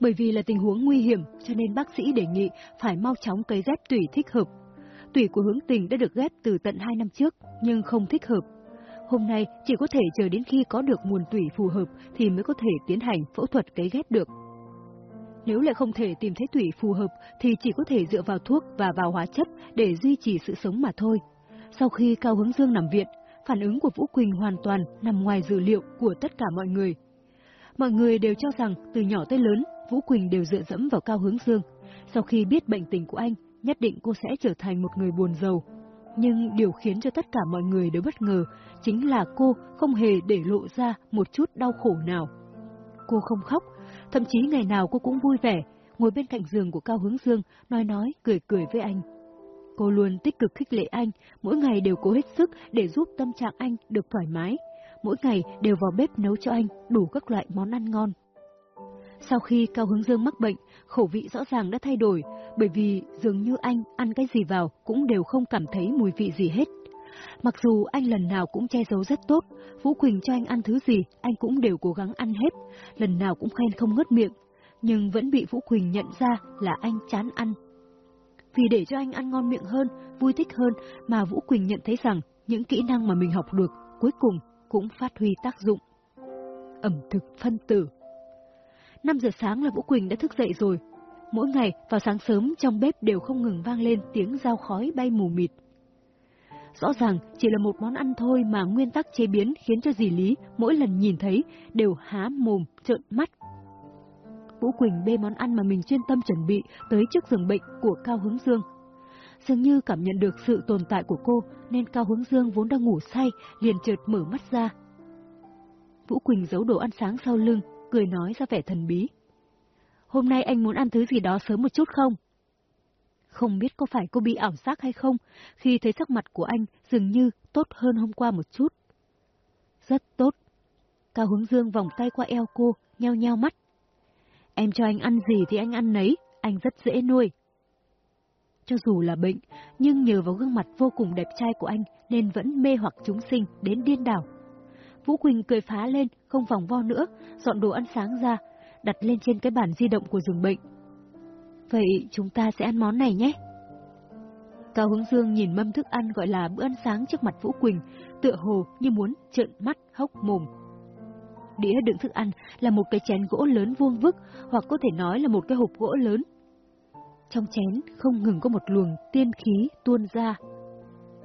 Bởi vì là tình huống nguy hiểm cho nên bác sĩ đề nghị phải mau chóng cấy ghép tủy thích hợp. Tủy của hướng tình đã được ghép từ tận 2 năm trước nhưng không thích hợp. Hôm nay chỉ có thể chờ đến khi có được nguồn tủy phù hợp thì mới có thể tiến hành phẫu thuật cấy ghép được. Nếu lại không thể tìm thấy tủy phù hợp thì chỉ có thể dựa vào thuốc và vào hóa chất để duy trì sự sống mà thôi. Sau khi Cao Hướng Dương nằm viện, phản ứng của Vũ Quỳnh hoàn toàn nằm ngoài dự liệu của tất cả mọi người. Mọi người đều cho rằng từ nhỏ tới lớn, Vũ Quỳnh đều dựa dẫm vào Cao Hướng Dương. Sau khi biết bệnh tình của anh, nhất định cô sẽ trở thành một người buồn giàu. Nhưng điều khiến cho tất cả mọi người đều bất ngờ chính là cô không hề để lộ ra một chút đau khổ nào. Cô không khóc, thậm chí ngày nào cô cũng vui vẻ, ngồi bên cạnh giường của Cao Hướng Dương, nói nói, cười cười với anh. Cô luôn tích cực khích lệ anh, mỗi ngày đều cố hết sức để giúp tâm trạng anh được thoải mái. Mỗi ngày đều vào bếp nấu cho anh đủ các loại món ăn ngon. Sau khi Cao Hướng Dương mắc bệnh, khẩu vị rõ ràng đã thay đổi, bởi vì dường như anh ăn cái gì vào cũng đều không cảm thấy mùi vị gì hết. Mặc dù anh lần nào cũng che giấu rất tốt, Vũ Quỳnh cho anh ăn thứ gì, anh cũng đều cố gắng ăn hết, lần nào cũng khen không ngớt miệng, nhưng vẫn bị Vũ Quỳnh nhận ra là anh chán ăn. Vì để cho anh ăn ngon miệng hơn, vui thích hơn mà Vũ Quỳnh nhận thấy rằng những kỹ năng mà mình học được cuối cùng cũng phát huy tác dụng. Ẩm thực phân tử 5 giờ sáng là Vũ Quỳnh đã thức dậy rồi. Mỗi ngày vào sáng sớm trong bếp đều không ngừng vang lên tiếng dao khói bay mù mịt. Rõ ràng chỉ là một món ăn thôi mà nguyên tắc chế biến khiến cho dì Lý mỗi lần nhìn thấy đều há mồm, trợn mắt. Vũ Quỳnh bê món ăn mà mình chuyên tâm chuẩn bị tới trước giường bệnh của Cao Hướng Dương. Dường như cảm nhận được sự tồn tại của cô nên Cao Hướng Dương vốn đang ngủ say liền chợt mở mắt ra. Vũ Quỳnh giấu đồ ăn sáng sau lưng, cười nói ra vẻ thần bí. Hôm nay anh muốn ăn thứ gì đó sớm một chút không? Không biết có phải cô bị ảo giác hay không, khi thấy sắc mặt của anh dường như tốt hơn hôm qua một chút. Rất tốt. Cao hướng dương vòng tay qua eo cô, nheo nheo mắt. Em cho anh ăn gì thì anh ăn nấy, anh rất dễ nuôi. Cho dù là bệnh, nhưng nhờ vào gương mặt vô cùng đẹp trai của anh nên vẫn mê hoặc chúng sinh đến điên đảo. Vũ Quỳnh cười phá lên, không vòng vo nữa, dọn đồ ăn sáng ra, đặt lên trên cái bàn di động của giường bệnh. Vậy chúng ta sẽ ăn món này nhé. Cao Hướng Dương nhìn mâm thức ăn gọi là bữa ăn sáng trước mặt Vũ Quỳnh, tựa hồ như muốn trợn mắt hốc mồm. Đĩa đựng thức ăn là một cái chén gỗ lớn vuông vức, hoặc có thể nói là một cái hộp gỗ lớn. Trong chén không ngừng có một luồng tiên khí tuôn ra.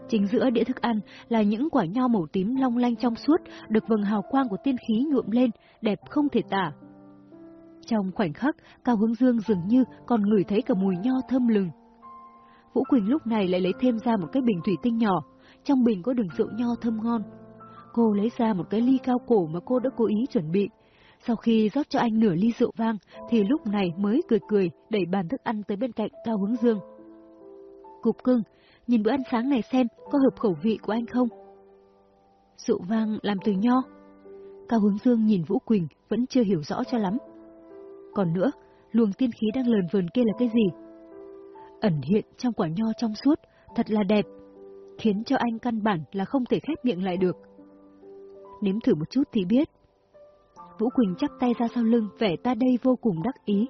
Chính giữa đĩa thức ăn là những quả nho màu tím long lanh trong suốt, được vầng hào quang của tiên khí nhuộm lên, đẹp không thể tả. Trong khoảnh khắc, Cao Hướng Dương dường như còn ngửi thấy cả mùi nho thơm lừng. Vũ Quỳnh lúc này lại lấy thêm ra một cái bình thủy tinh nhỏ, trong bình có đường rượu nho thơm ngon. Cô lấy ra một cái ly cao cổ mà cô đã cố ý chuẩn bị. Sau khi rót cho anh nửa ly rượu vang, thì lúc này mới cười cười đẩy bàn thức ăn tới bên cạnh Cao Hướng Dương. Cục cưng, nhìn bữa ăn sáng này xem có hợp khẩu vị của anh không? Rượu vang làm từ nho. Cao Hướng Dương nhìn Vũ Quỳnh vẫn chưa hiểu rõ cho lắm. Còn nữa, luồng tiên khí đang lờn vờn kia là cái gì? Ẩn hiện trong quả nho trong suốt, thật là đẹp, khiến cho anh căn bản là không thể khép miệng lại được. Nếm thử một chút thì biết. Vũ Quỳnh chắp tay ra sau lưng vẻ ta đây vô cùng đắc ý.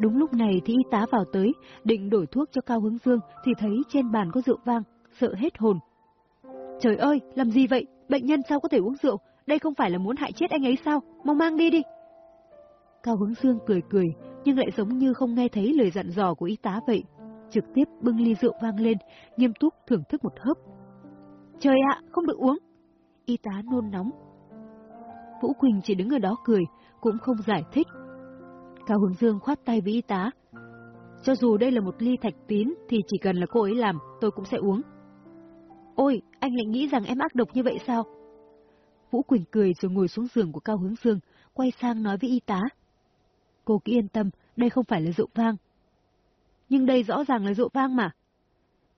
Đúng lúc này thì y tá vào tới, định đổi thuốc cho Cao Hướng Dương thì thấy trên bàn có rượu vang, sợ hết hồn. Trời ơi, làm gì vậy? Bệnh nhân sao có thể uống rượu? Đây không phải là muốn hại chết anh ấy sao? Mau mang đi đi. Cao Hướng Dương cười cười, nhưng lại giống như không nghe thấy lời dặn dò của y tá vậy. Trực tiếp bưng ly rượu vang lên, nghiêm túc thưởng thức một hớp. Trời ạ, không được uống. Y tá nôn nóng. Vũ Quỳnh chỉ đứng ở đó cười, cũng không giải thích. Cao Hướng Dương khoát tay với y tá. Cho dù đây là một ly thạch tín thì chỉ cần là cô ấy làm, tôi cũng sẽ uống. Ôi, anh lại nghĩ rằng em ác độc như vậy sao? Vũ Quỳnh cười rồi ngồi xuống giường của Cao Hướng Dương, quay sang nói với y tá. Cô cứ yên tâm, đây không phải là rượu vang. Nhưng đây rõ ràng là rượu vang mà.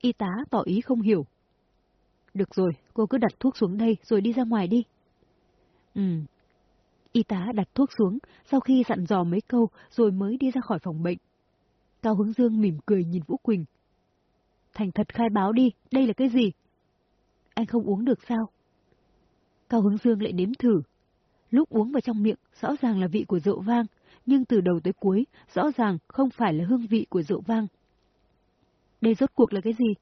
Y tá tỏ ý không hiểu. Được rồi, cô cứ đặt thuốc xuống đây rồi đi ra ngoài đi. Ừ. Y tá đặt thuốc xuống, sau khi dặn dò mấy câu rồi mới đi ra khỏi phòng bệnh. Cao Hướng Dương mỉm cười nhìn Vũ Quỳnh. Thành thật khai báo đi, đây là cái gì? Anh không uống được sao? Cao Hướng Dương lại nếm thử. Lúc uống vào trong miệng, rõ ràng là vị của rượu vang, nhưng từ đầu tới cuối, rõ ràng không phải là hương vị của rượu vang. Đây rốt cuộc là cái gì?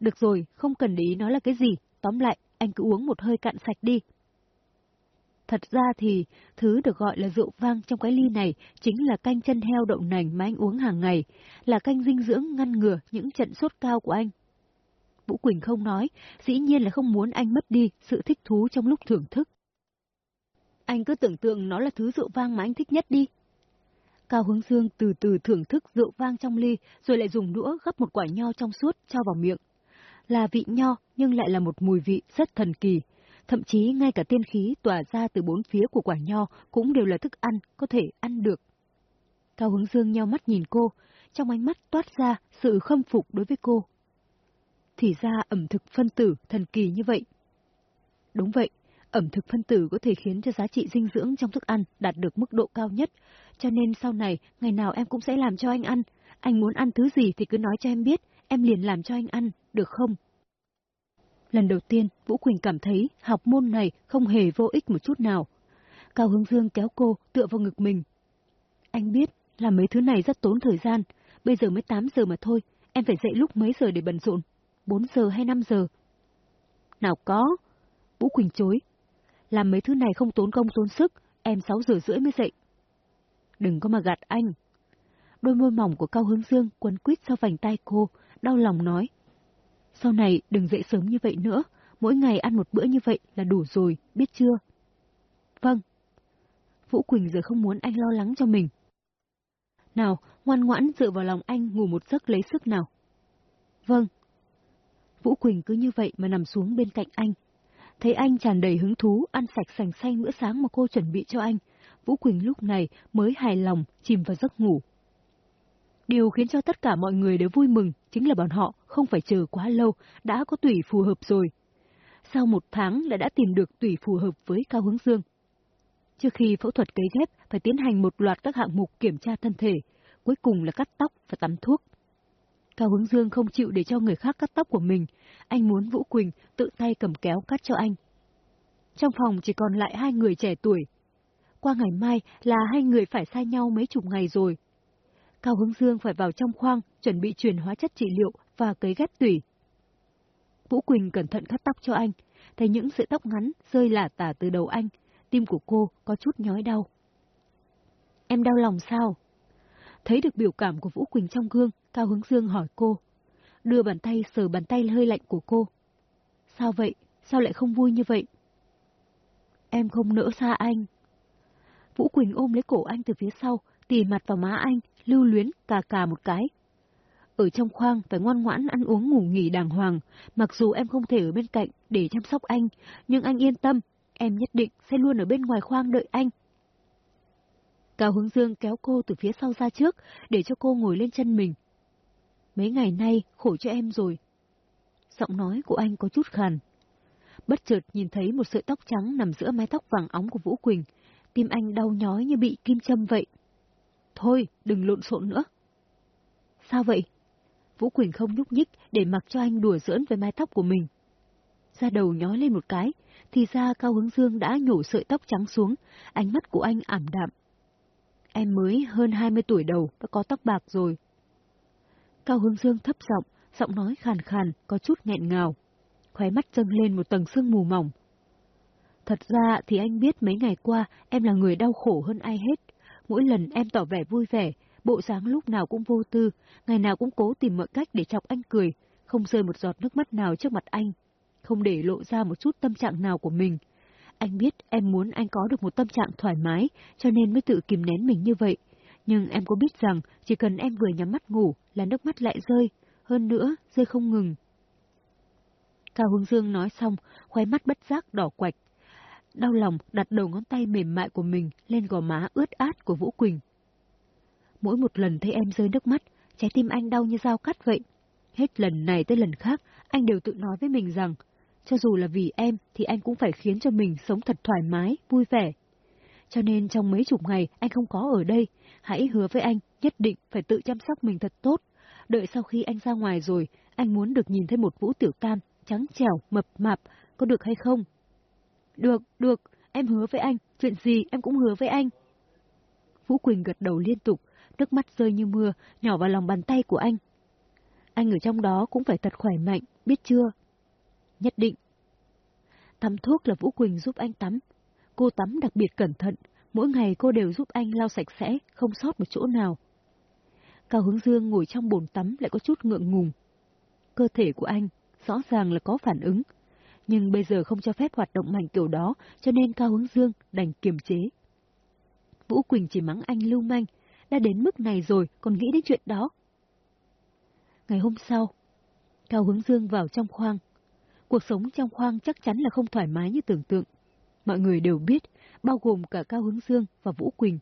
Được rồi, không cần để ý nó là cái gì, tóm lại, anh cứ uống một hơi cạn sạch đi. Thật ra thì, thứ được gọi là rượu vang trong cái ly này chính là canh chân heo đậu nành mà anh uống hàng ngày, là canh dinh dưỡng ngăn ngừa những trận sốt cao của anh. Vũ Quỳnh không nói, dĩ nhiên là không muốn anh mất đi sự thích thú trong lúc thưởng thức. Anh cứ tưởng tượng nó là thứ rượu vang mà anh thích nhất đi. Cao Hướng Dương từ từ thưởng thức rượu vang trong ly, rồi lại dùng đũa gấp một quả nho trong suốt cho vào miệng. Là vị nho, nhưng lại là một mùi vị rất thần kỳ. Thậm chí ngay cả tiên khí tỏa ra từ bốn phía của quả nho cũng đều là thức ăn, có thể ăn được. Cao Hướng Dương nheo mắt nhìn cô, trong ánh mắt toát ra sự khâm phục đối với cô. Thì ra ẩm thực phân tử thần kỳ như vậy. Đúng vậy, ẩm thực phân tử có thể khiến cho giá trị dinh dưỡng trong thức ăn đạt được mức độ cao nhất, cho nên sau này, ngày nào em cũng sẽ làm cho anh ăn. Anh muốn ăn thứ gì thì cứ nói cho em biết, em liền làm cho anh ăn, được không? Lần đầu tiên, Vũ Quỳnh cảm thấy học môn này không hề vô ích một chút nào. Cao hướng Dương kéo cô tựa vào ngực mình. Anh biết là mấy thứ này rất tốn thời gian, bây giờ mới 8 giờ mà thôi, em phải dậy lúc mấy giờ để bận rộn? 4 giờ hay 5 giờ? Nào có. Vũ Quỳnh chối. Làm mấy thứ này không tốn công tốn sức, em 6 giờ rưỡi mới dậy. Đừng có mà gạt anh. Đôi môi mỏng của Cao Hướng Dương quấn quýt sau vành tay cô, đau lòng nói. Sau này đừng dậy sớm như vậy nữa, mỗi ngày ăn một bữa như vậy là đủ rồi, biết chưa? Vâng. Vũ Quỳnh giờ không muốn anh lo lắng cho mình. Nào, ngoan ngoãn dựa vào lòng anh ngủ một giấc lấy sức nào. Vâng. Vũ Quỳnh cứ như vậy mà nằm xuống bên cạnh anh. Thấy anh tràn đầy hứng thú ăn sạch sành xanh bữa sáng mà cô chuẩn bị cho anh, Vũ Quỳnh lúc này mới hài lòng chìm vào giấc ngủ. Điều khiến cho tất cả mọi người đều vui mừng chính là bọn họ không phải chờ quá lâu, đã có tủy phù hợp rồi. Sau một tháng đã đã tìm được tủy phù hợp với Cao Hướng Dương. Trước khi phẫu thuật cấy ghép phải tiến hành một loạt các hạng mục kiểm tra thân thể, cuối cùng là cắt tóc và tắm thuốc. Cao Hướng Dương không chịu để cho người khác cắt tóc của mình, anh muốn Vũ Quỳnh tự tay cầm kéo cắt cho anh. Trong phòng chỉ còn lại hai người trẻ tuổi. Qua ngày mai là hai người phải xa nhau mấy chục ngày rồi. Cao Hướng Dương phải vào trong khoang chuẩn bị truyền hóa chất trị liệu và cấy ghép tủy. Vũ Quỳnh cẩn thận cắt tóc cho anh, thấy những sợi tóc ngắn rơi lả tả từ đầu anh, tim của cô có chút nhói đau. Em đau lòng sao? Thấy được biểu cảm của Vũ Quỳnh trong gương, Cao Hướng Dương hỏi cô. Đưa bàn tay sờ bàn tay hơi lạnh của cô. Sao vậy? Sao lại không vui như vậy? Em không nỡ xa anh. Vũ Quỳnh ôm lấy cổ anh từ phía sau, tì mặt vào má anh, lưu luyến cà cà một cái. Ở trong khoang phải ngoan ngoãn ăn uống ngủ nghỉ đàng hoàng, mặc dù em không thể ở bên cạnh để chăm sóc anh, nhưng anh yên tâm, em nhất định sẽ luôn ở bên ngoài khoang đợi anh. Cao Hướng Dương kéo cô từ phía sau ra trước, để cho cô ngồi lên chân mình. Mấy ngày nay khổ cho em rồi. Giọng nói của anh có chút khàn. Bất chợt nhìn thấy một sợi tóc trắng nằm giữa mái tóc vàng óng của Vũ Quỳnh, tim anh đau nhói như bị kim châm vậy. Thôi, đừng lộn xộn nữa. Sao vậy? Vũ Quỳnh không nhúc nhích để mặc cho anh đùa giỡn với mái tóc của mình. Ra đầu nhói lên một cái, thì ra Cao Hướng Dương đã nhổ sợi tóc trắng xuống, ánh mắt của anh ảm đạm. Em mới hơn 20 tuổi đầu, đã có tóc bạc rồi. Cao Hướng Dương thấp giọng, giọng nói khàn khàn, có chút nghẹn ngào. Khóe mắt dâng lên một tầng sương mù mỏng. Thật ra thì anh biết mấy ngày qua em là người đau khổ hơn ai hết. Mỗi lần em tỏ vẻ vui vẻ, bộ dáng lúc nào cũng vô tư, ngày nào cũng cố tìm mọi cách để chọc anh cười, không rơi một giọt nước mắt nào trước mặt anh, không để lộ ra một chút tâm trạng nào của mình. Anh biết em muốn anh có được một tâm trạng thoải mái, cho nên mới tự kìm nén mình như vậy. Nhưng em có biết rằng chỉ cần em vừa nhắm mắt ngủ là nước mắt lại rơi, hơn nữa rơi không ngừng. Cao Hương Dương nói xong, khoe mắt bất giác đỏ quạch. Đau lòng đặt đầu ngón tay mềm mại của mình lên gò má ướt át của Vũ Quỳnh. Mỗi một lần thấy em rơi nước mắt, trái tim anh đau như dao cắt vậy. Hết lần này tới lần khác, anh đều tự nói với mình rằng, cho dù là vì em thì anh cũng phải khiến cho mình sống thật thoải mái, vui vẻ. Cho nên trong mấy chục ngày anh không có ở đây, hãy hứa với anh nhất định phải tự chăm sóc mình thật tốt. Đợi sau khi anh ra ngoài rồi, anh muốn được nhìn thấy một vũ tiểu tam, trắng trẻo, mập mạp, có được hay không? Được, được, em hứa với anh, chuyện gì em cũng hứa với anh. Vũ Quỳnh gật đầu liên tục, nước mắt rơi như mưa, nhỏ vào lòng bàn tay của anh. Anh ở trong đó cũng phải thật khỏe mạnh, biết chưa? Nhất định. Tắm thuốc là Vũ Quỳnh giúp anh tắm. Cô tắm đặc biệt cẩn thận, mỗi ngày cô đều giúp anh lau sạch sẽ, không sót một chỗ nào. Cao Hướng Dương ngồi trong bồn tắm lại có chút ngượng ngùng. Cơ thể của anh rõ ràng là có phản ứng, nhưng bây giờ không cho phép hoạt động mạnh kiểu đó, cho nên Cao Hướng Dương đành kiềm chế. Vũ Quỳnh chỉ mắng anh lưu manh, đã đến mức này rồi còn nghĩ đến chuyện đó. Ngày hôm sau, Cao Hướng Dương vào trong khoang. Cuộc sống trong khoang chắc chắn là không thoải mái như tưởng tượng. Mọi người đều biết, bao gồm cả Cao Hướng Dương và Vũ Quỳnh.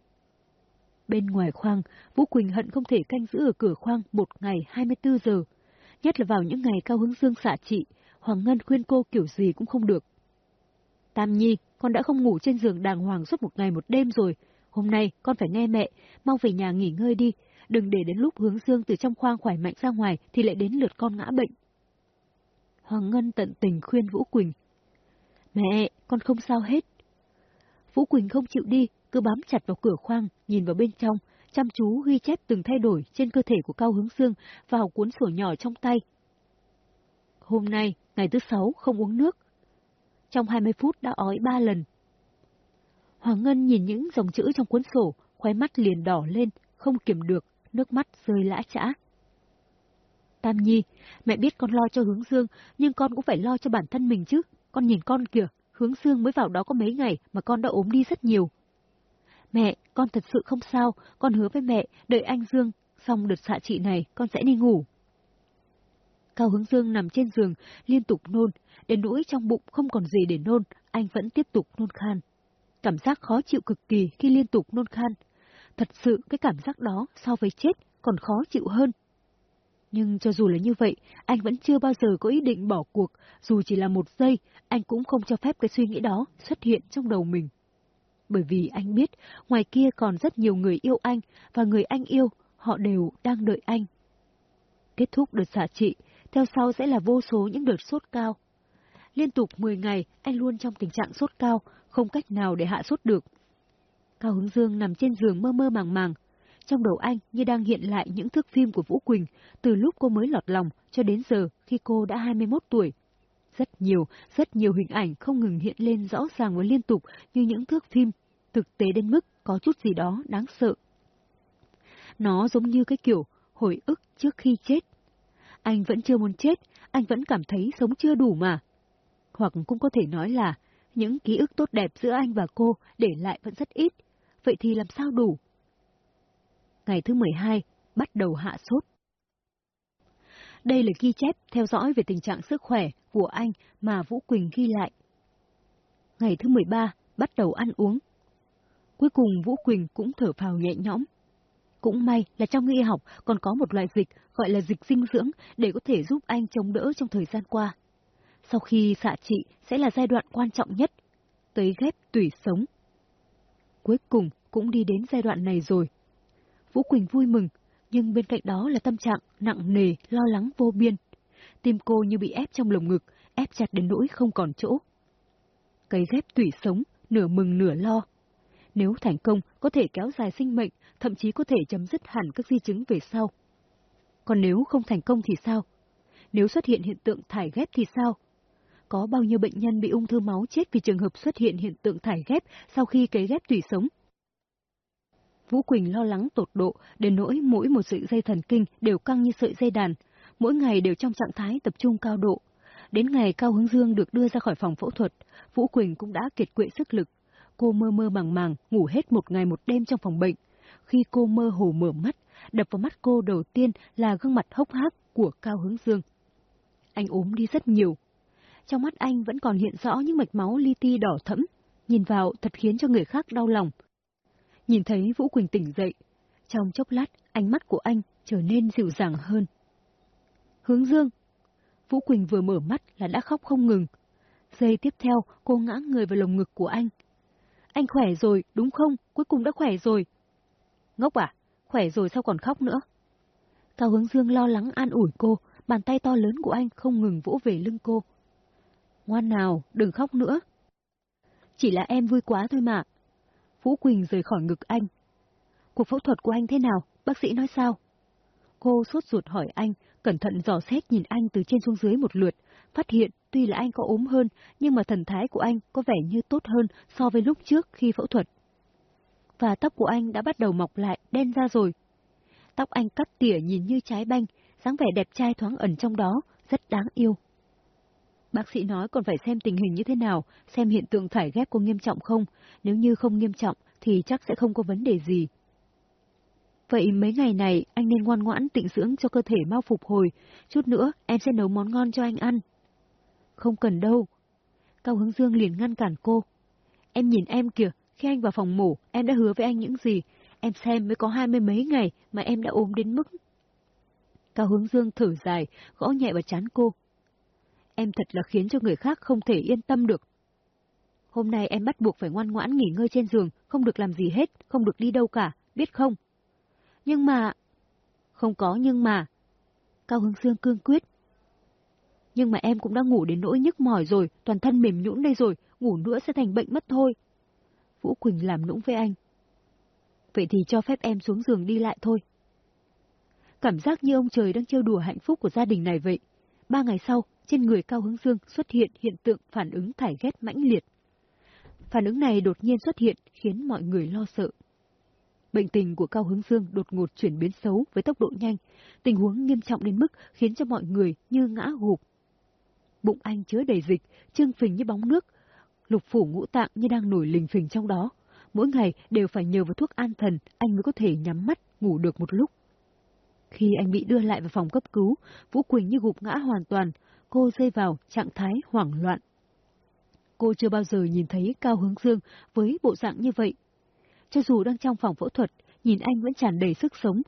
Bên ngoài khoang, Vũ Quỳnh hận không thể canh giữ ở cửa khoang một ngày 24 giờ. Nhất là vào những ngày Cao Hướng Dương xạ trị, Hoàng Ngân khuyên cô kiểu gì cũng không được. Tam Nhi, con đã không ngủ trên giường đàng hoàng suốt một ngày một đêm rồi. Hôm nay con phải nghe mẹ, mau về nhà nghỉ ngơi đi. Đừng để đến lúc hướng dương từ trong khoang khỏe mạnh ra ngoài thì lại đến lượt con ngã bệnh. Hoàng Ngân tận tình khuyên Vũ Quỳnh. Mẹ, con không sao hết. Vũ Quỳnh không chịu đi, cứ bám chặt vào cửa khoang, nhìn vào bên trong, chăm chú ghi chép từng thay đổi trên cơ thể của Cao Hướng Dương vào cuốn sổ nhỏ trong tay. Hôm nay, ngày thứ sáu, không uống nước. Trong 20 phút đã ói ba lần. Hoàng Ngân nhìn những dòng chữ trong cuốn sổ, khóe mắt liền đỏ lên, không kiểm được, nước mắt rơi lã chã. Tam Nhi, mẹ biết con lo cho hướng dương, nhưng con cũng phải lo cho bản thân mình chứ. Con nhìn con kìa, hướng dương mới vào đó có mấy ngày mà con đã ốm đi rất nhiều. Mẹ, con thật sự không sao, con hứa với mẹ, đợi anh Dương, xong đợt xạ trị này, con sẽ đi ngủ. Cao hướng Dương nằm trên giường, liên tục nôn, đến nỗi trong bụng không còn gì để nôn, anh vẫn tiếp tục nôn khan. Cảm giác khó chịu cực kỳ khi liên tục nôn khan. Thật sự cái cảm giác đó so với chết còn khó chịu hơn. Nhưng cho dù là như vậy, anh vẫn chưa bao giờ có ý định bỏ cuộc, dù chỉ là một giây, anh cũng không cho phép cái suy nghĩ đó xuất hiện trong đầu mình. Bởi vì anh biết, ngoài kia còn rất nhiều người yêu anh, và người anh yêu, họ đều đang đợi anh. Kết thúc đợt xả trị, theo sau sẽ là vô số những đợt sốt cao. Liên tục 10 ngày, anh luôn trong tình trạng sốt cao, không cách nào để hạ sốt được. Cao Hướng Dương nằm trên giường mơ mơ màng màng. Trong đầu anh như đang hiện lại những thước phim của Vũ Quỳnh, từ lúc cô mới lọt lòng cho đến giờ khi cô đã 21 tuổi. Rất nhiều, rất nhiều hình ảnh không ngừng hiện lên rõ ràng và liên tục như những thước phim, thực tế đến mức có chút gì đó đáng sợ. Nó giống như cái kiểu hồi ức trước khi chết. Anh vẫn chưa muốn chết, anh vẫn cảm thấy sống chưa đủ mà. Hoặc cũng có thể nói là những ký ức tốt đẹp giữa anh và cô để lại vẫn rất ít, vậy thì làm sao đủ? Ngày thứ 12, bắt đầu hạ sốt. Đây là ghi chép theo dõi về tình trạng sức khỏe của anh mà Vũ Quỳnh ghi lại. Ngày thứ 13, bắt đầu ăn uống. Cuối cùng Vũ Quỳnh cũng thở phào nhẹ nhõm. Cũng may là trong y học còn có một loại dịch gọi là dịch dinh dưỡng để có thể giúp anh chống đỡ trong thời gian qua. Sau khi xạ trị sẽ là giai đoạn quan trọng nhất, tới ghép tủy sống. Cuối cùng cũng đi đến giai đoạn này rồi. Vũ Quỳnh vui mừng, nhưng bên cạnh đó là tâm trạng nặng nề, lo lắng vô biên. Tim cô như bị ép trong lồng ngực, ép chặt đến nỗi không còn chỗ. Cấy ghép tủy sống, nửa mừng nửa lo. Nếu thành công, có thể kéo dài sinh mệnh, thậm chí có thể chấm dứt hẳn các di chứng về sau. Còn nếu không thành công thì sao? Nếu xuất hiện hiện tượng thải ghép thì sao? Có bao nhiêu bệnh nhân bị ung thư máu chết vì trường hợp xuất hiện hiện tượng thải ghép sau khi cấy ghép tủy sống? Vũ Quỳnh lo lắng tột độ, đến nỗi mỗi một sợi dây thần kinh đều căng như sợi dây đàn, mỗi ngày đều trong trạng thái tập trung cao độ. Đến ngày Cao Hướng Dương được đưa ra khỏi phòng phẫu thuật, Vũ Quỳnh cũng đã kiệt quệ sức lực. Cô mơ mơ màng màng, ngủ hết một ngày một đêm trong phòng bệnh. Khi cô mơ hồ mở mắt, đập vào mắt cô đầu tiên là gương mặt hốc hác của Cao Hướng Dương. Anh ốm đi rất nhiều. Trong mắt anh vẫn còn hiện rõ những mạch máu li ti đỏ thẫm, nhìn vào thật khiến cho người khác đau lòng. Nhìn thấy Vũ Quỳnh tỉnh dậy, trong chốc lát ánh mắt của anh trở nên dịu dàng hơn. Hướng Dương! Vũ Quỳnh vừa mở mắt là đã khóc không ngừng. Giây tiếp theo cô ngã người vào lồng ngực của anh. Anh khỏe rồi, đúng không? Cuối cùng đã khỏe rồi. Ngốc à? Khỏe rồi sao còn khóc nữa? Cao Hướng Dương lo lắng an ủi cô, bàn tay to lớn của anh không ngừng vỗ về lưng cô. Ngoan nào, đừng khóc nữa. Chỉ là em vui quá thôi mà. Vũ Quỳnh rời khỏi ngực anh. Cuộc phẫu thuật của anh thế nào? Bác sĩ nói sao? Cô sốt ruột hỏi anh, cẩn thận dò xét nhìn anh từ trên xuống dưới một lượt, phát hiện tuy là anh có ốm hơn, nhưng mà thần thái của anh có vẻ như tốt hơn so với lúc trước khi phẫu thuật. Và tóc của anh đã bắt đầu mọc lại, đen ra rồi. Tóc anh cắt tỉa nhìn như trái banh, dáng vẻ đẹp trai thoáng ẩn trong đó, rất đáng yêu. Bác sĩ nói còn phải xem tình hình như thế nào, xem hiện tượng thải ghép có nghiêm trọng không, nếu như không nghiêm trọng thì chắc sẽ không có vấn đề gì. Vậy mấy ngày này anh nên ngoan ngoãn tịnh dưỡng cho cơ thể mau phục hồi, chút nữa em sẽ nấu món ngon cho anh ăn. Không cần đâu. Cao Hướng Dương liền ngăn cản cô. Em nhìn em kìa, khi anh vào phòng mổ, em đã hứa với anh những gì. Em xem mới có hai mươi mấy ngày mà em đã ốm đến mức. Cao Hướng Dương thở dài, gõ nhẹ vào chán cô. Em thật là khiến cho người khác không thể yên tâm được. Hôm nay em bắt buộc phải ngoan ngoãn nghỉ ngơi trên giường, không được làm gì hết, không được đi đâu cả, biết không? Nhưng mà... Không có nhưng mà... Cao Hướng Dương cương quyết. Nhưng mà em cũng đã ngủ đến nỗi nhức mỏi rồi, toàn thân mềm nhũn đây rồi, ngủ nữa sẽ thành bệnh mất thôi. Vũ Quỳnh làm nũng với anh. Vậy thì cho phép em xuống giường đi lại thôi. Cảm giác như ông trời đang trêu đùa hạnh phúc của gia đình này vậy. Ba ngày sau, trên người Cao Hướng Dương xuất hiện hiện tượng phản ứng thải ghét mãnh liệt. Phản ứng này đột nhiên xuất hiện khiến mọi người lo sợ. Bệnh tình của Cao Hướng Dương đột ngột chuyển biến xấu với tốc độ nhanh, tình huống nghiêm trọng đến mức khiến cho mọi người như ngã gục. Bụng anh chứa đầy dịch, trương phình như bóng nước, lục phủ ngũ tạng như đang nổi lình phình trong đó. Mỗi ngày đều phải nhờ vào thuốc an thần, anh mới có thể nhắm mắt, ngủ được một lúc. Khi anh bị đưa lại vào phòng cấp cứu, Vũ Quỳnh như gục ngã hoàn toàn, cô rơi vào trạng thái hoảng loạn. Cô chưa bao giờ nhìn thấy Cao Hướng Dương với bộ dạng như vậy. Cho dù đang trong phòng phẫu thuật, nhìn anh vẫn tràn đầy sức sống.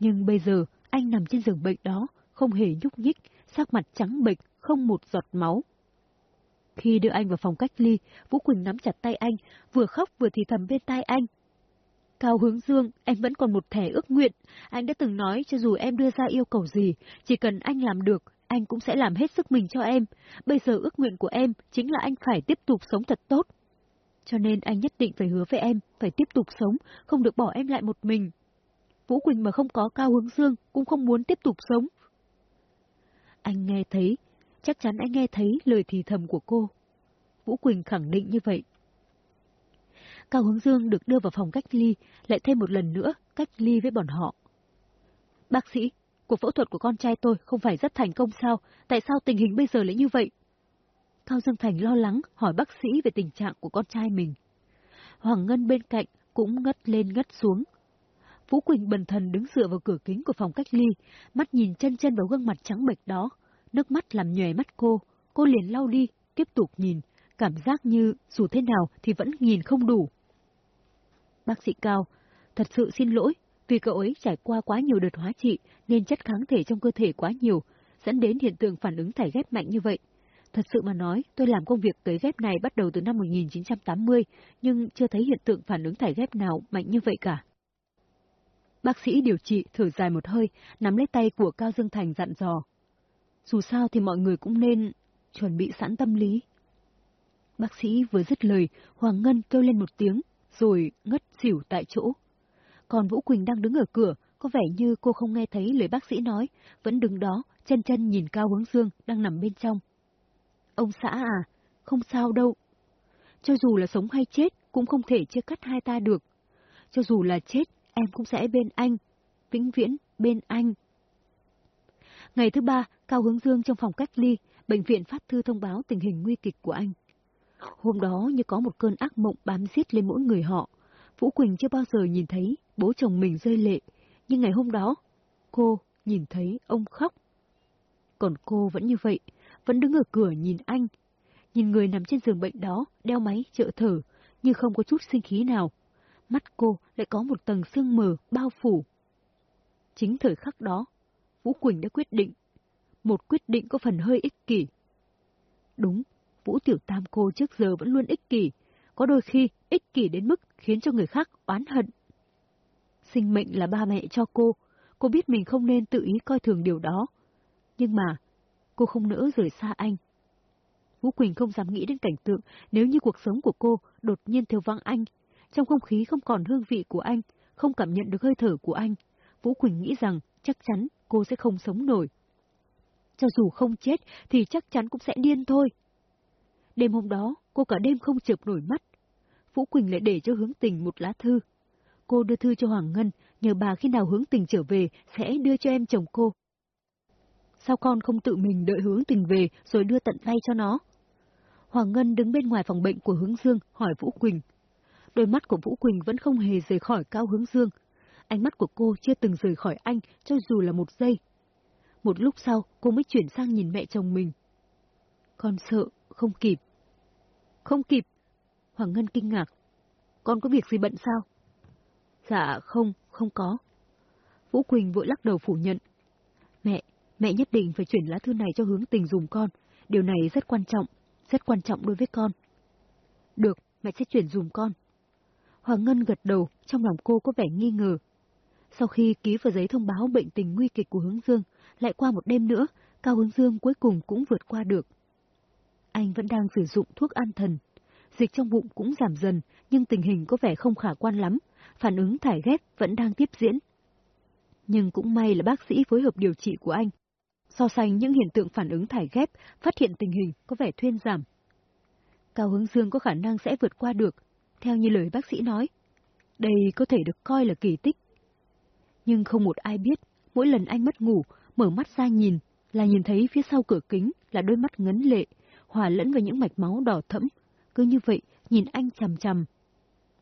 Nhưng bây giờ, anh nằm trên giường bệnh đó, không hề nhúc nhích, sắc mặt trắng bệch, không một giọt máu. Khi đưa anh vào phòng cách ly, Vũ Quỳnh nắm chặt tay anh, vừa khóc vừa thì thầm bên tai anh. Cao Hướng Dương, em vẫn còn một thẻ ước nguyện. Anh đã từng nói cho dù em đưa ra yêu cầu gì, chỉ cần anh làm được, anh cũng sẽ làm hết sức mình cho em. Bây giờ ước nguyện của em chính là anh phải tiếp tục sống thật tốt. Cho nên anh nhất định phải hứa với em, phải tiếp tục sống, không được bỏ em lại một mình. Vũ Quỳnh mà không có Cao Hướng Dương cũng không muốn tiếp tục sống. Anh nghe thấy, chắc chắn anh nghe thấy lời thì thầm của cô. Vũ Quỳnh khẳng định như vậy. Cao Hướng Dương được đưa vào phòng cách ly, lại thêm một lần nữa cách ly với bọn họ. Bác sĩ, cuộc phẫu thuật của con trai tôi không phải rất thành công sao? Tại sao tình hình bây giờ lại như vậy? Cao Dương Thành lo lắng hỏi bác sĩ về tình trạng của con trai mình. Hoàng Ngân bên cạnh cũng ngất lên ngất xuống. Vũ Quỳnh bần thần đứng dựa vào cửa kính của phòng cách ly, mắt nhìn chân chân vào gương mặt trắng bệch đó. Nước mắt làm nhòe mắt cô, cô liền lau đi, tiếp tục nhìn, cảm giác như dù thế nào thì vẫn nhìn không đủ. Bác sĩ Cao, thật sự xin lỗi, vì cậu ấy trải qua quá nhiều đợt hóa trị nên chất kháng thể trong cơ thể quá nhiều, dẫn đến hiện tượng phản ứng thải ghép mạnh như vậy. Thật sự mà nói, tôi làm công việc cấy ghép này bắt đầu từ năm 1980, nhưng chưa thấy hiện tượng phản ứng thải ghép nào mạnh như vậy cả. Bác sĩ điều trị thở dài một hơi, nắm lấy tay của Cao Dương Thành dặn dò. Dù sao thì mọi người cũng nên chuẩn bị sẵn tâm lý. Bác sĩ vừa dứt lời, Hoàng Ngân kêu lên một tiếng, rồi ngất xỉu tại chỗ. Còn Vũ Quỳnh đang đứng ở cửa, có vẻ như cô không nghe thấy lời bác sĩ nói, vẫn đứng đó, chân chân nhìn Cao Hướng Dương đang nằm bên trong. Ông xã à, không sao đâu. Cho dù là sống hay chết, cũng không thể chia cắt hai ta được. Cho dù là chết, em cũng sẽ bên anh. Vĩnh viễn, bên anh. Ngày thứ ba, Cao Hướng Dương trong phòng cách ly, bệnh viện phát thư thông báo tình hình nguy kịch của anh. Hôm đó như có một cơn ác mộng bám giết lên mỗi người họ. Vũ Quỳnh chưa bao giờ nhìn thấy bố chồng mình rơi lệ, nhưng ngày hôm đó, cô nhìn thấy ông khóc. Còn cô vẫn như vậy, vẫn đứng ở cửa nhìn anh. Nhìn người nằm trên giường bệnh đó, đeo máy, trợ thở, như không có chút sinh khí nào. Mắt cô lại có một tầng sương mờ bao phủ. Chính thời khắc đó, Vũ Quỳnh đã quyết định. Một quyết định có phần hơi ích kỷ. Đúng, Vũ Tiểu Tam cô trước giờ vẫn luôn ích kỷ, có đôi khi ích kỷ đến mức khiến cho người khác oán hận. Sinh mệnh là ba mẹ cho cô, cô biết mình không nên tự ý coi thường điều đó. Nhưng mà, cô không nỡ rời xa anh. Vũ Quỳnh không dám nghĩ đến cảnh tượng nếu như cuộc sống của cô đột nhiên thiếu vắng anh, trong không khí không còn hương vị của anh, không cảm nhận được hơi thở của anh, Vũ Quỳnh nghĩ rằng chắc chắn cô sẽ không sống nổi. Cho dù không chết thì chắc chắn cũng sẽ điên thôi. Đêm hôm đó, cô cả đêm không chợp nổi mắt. Vũ Quỳnh lại để cho hướng tình một lá thư. Cô đưa thư cho Hoàng Ngân, nhờ bà khi nào hướng tình trở về sẽ đưa cho em chồng cô. Sao con không tự mình đợi hướng tình về rồi đưa tận tay cho nó? Hoàng Ngân đứng bên ngoài phòng bệnh của hướng dương hỏi Vũ Quỳnh. Đôi mắt của Vũ Quỳnh vẫn không hề rời khỏi cao hướng dương. Ánh mắt của cô chưa từng rời khỏi anh cho dù là một giây. Một lúc sau, cô mới chuyển sang nhìn mẹ chồng mình. Con sợ, không kịp. Không kịp. Hoàng Ngân kinh ngạc. Con có việc gì bận sao? Dạ không, không có. Vũ Quỳnh vội lắc đầu phủ nhận. Mẹ, mẹ nhất định phải chuyển lá thư này cho hướng tình dùng con. Điều này rất quan trọng, rất quan trọng đối với con. Được, mẹ sẽ chuyển dùng con. Hoàng Ngân gật đầu, trong lòng cô có vẻ nghi ngờ. Sau khi ký vào giấy thông báo bệnh tình nguy kịch của Hướng Dương, lại qua một đêm nữa, Cao Hướng Dương cuối cùng cũng vượt qua được. Anh vẫn đang sử dụng thuốc an thần. Dịch trong bụng cũng giảm dần, nhưng tình hình có vẻ không khả quan lắm, phản ứng thải ghép vẫn đang tiếp diễn. Nhưng cũng may là bác sĩ phối hợp điều trị của anh. So sánh những hiện tượng phản ứng thải ghép, phát hiện tình hình có vẻ thuyên giảm. Cao Hướng Dương có khả năng sẽ vượt qua được, theo như lời bác sĩ nói. Đây có thể được coi là kỳ tích. Nhưng không một ai biết, mỗi lần anh mất ngủ, mở mắt ra nhìn, là nhìn thấy phía sau cửa kính là đôi mắt ngấn lệ, hòa lẫn với những mạch máu đỏ thẫm. Cứ như vậy, nhìn anh chằm chằm.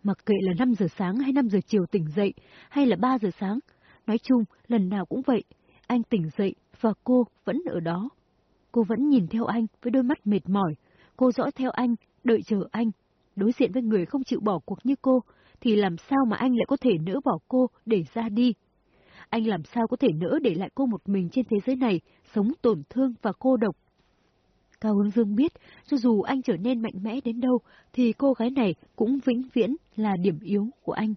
Mặc kệ là 5 giờ sáng hay 5 giờ chiều tỉnh dậy, hay là 3 giờ sáng, nói chung, lần nào cũng vậy, anh tỉnh dậy và cô vẫn ở đó. Cô vẫn nhìn theo anh với đôi mắt mệt mỏi, cô dõi theo anh, đợi chờ anh. Đối diện với người không chịu bỏ cuộc như cô, thì làm sao mà anh lại có thể nỡ bỏ cô để ra đi? Anh làm sao có thể nỡ để lại cô một mình trên thế giới này, sống tổn thương và cô độc? Cao Hướng Dương biết, cho dù anh trở nên mạnh mẽ đến đâu, thì cô gái này cũng vĩnh viễn là điểm yếu của anh.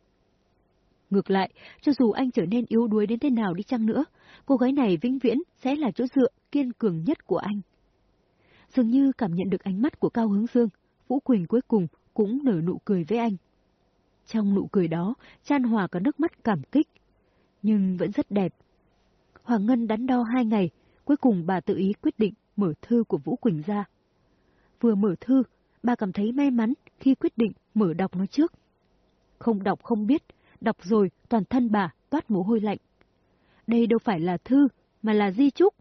Ngược lại, cho dù anh trở nên yếu đuối đến thế nào đi chăng nữa, cô gái này vĩnh viễn sẽ là chỗ dựa kiên cường nhất của anh. Dường như cảm nhận được ánh mắt của Cao Hướng Dương, Vũ Quỳnh cuối cùng cũng nở nụ cười với anh. Trong nụ cười đó, chan hòa cả nước mắt cảm kích, nhưng vẫn rất đẹp. Hoàng Ngân đắn đo hai ngày, cuối cùng bà tự ý quyết định mở thư của Vũ Quỳnh ra. Vừa mở thư, bà cảm thấy may mắn khi quyết định mở đọc nó trước. Không đọc không biết, đọc rồi toàn thân bà toát mồ hôi lạnh. Đây đâu phải là thư, mà là di chúc.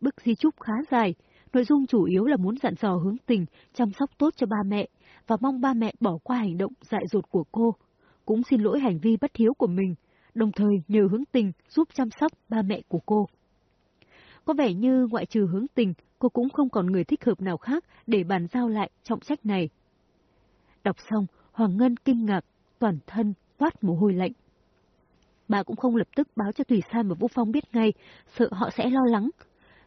Bức di chúc khá dài, nội dung chủ yếu là muốn dặn dò hướng tình, chăm sóc tốt cho ba mẹ, và mong ba mẹ bỏ qua hành động dại dột của cô. Cũng xin lỗi hành vi bất hiếu của mình, đồng thời nhờ hướng tình giúp chăm sóc ba mẹ của cô. Có vẻ như ngoại trừ hướng tình, cô cũng không còn người thích hợp nào khác để bàn giao lại trọng trách này. Đọc xong, Hoàng Ngân kinh ngạc, toàn thân toát mồ hôi lạnh. Bà cũng không lập tức báo cho Tùy San và Vũ Phong biết ngay, sợ họ sẽ lo lắng.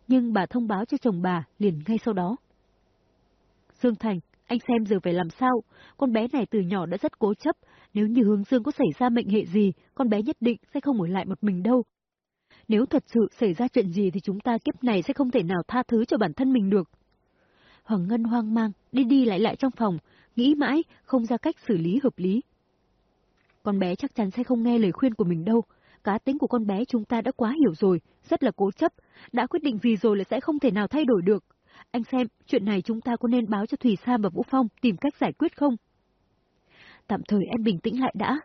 Nhưng bà thông báo cho chồng bà liền ngay sau đó. Dương Thành, anh xem giờ phải làm sao? Con bé này từ nhỏ đã rất cố chấp. Nếu như hướng dương có xảy ra mệnh hệ gì, con bé nhất định sẽ không ở lại một mình đâu. Nếu thật sự xảy ra chuyện gì thì chúng ta kiếp này sẽ không thể nào tha thứ cho bản thân mình được. Hoàng Ngân hoang mang, đi đi lại lại trong phòng, nghĩ mãi, không ra cách xử lý hợp lý. Con bé chắc chắn sẽ không nghe lời khuyên của mình đâu. Cá tính của con bé chúng ta đã quá hiểu rồi, rất là cố chấp. Đã quyết định gì rồi là sẽ không thể nào thay đổi được. Anh xem, chuyện này chúng ta có nên báo cho thủy Sam và Vũ Phong tìm cách giải quyết không? Tạm thời em bình tĩnh lại đã.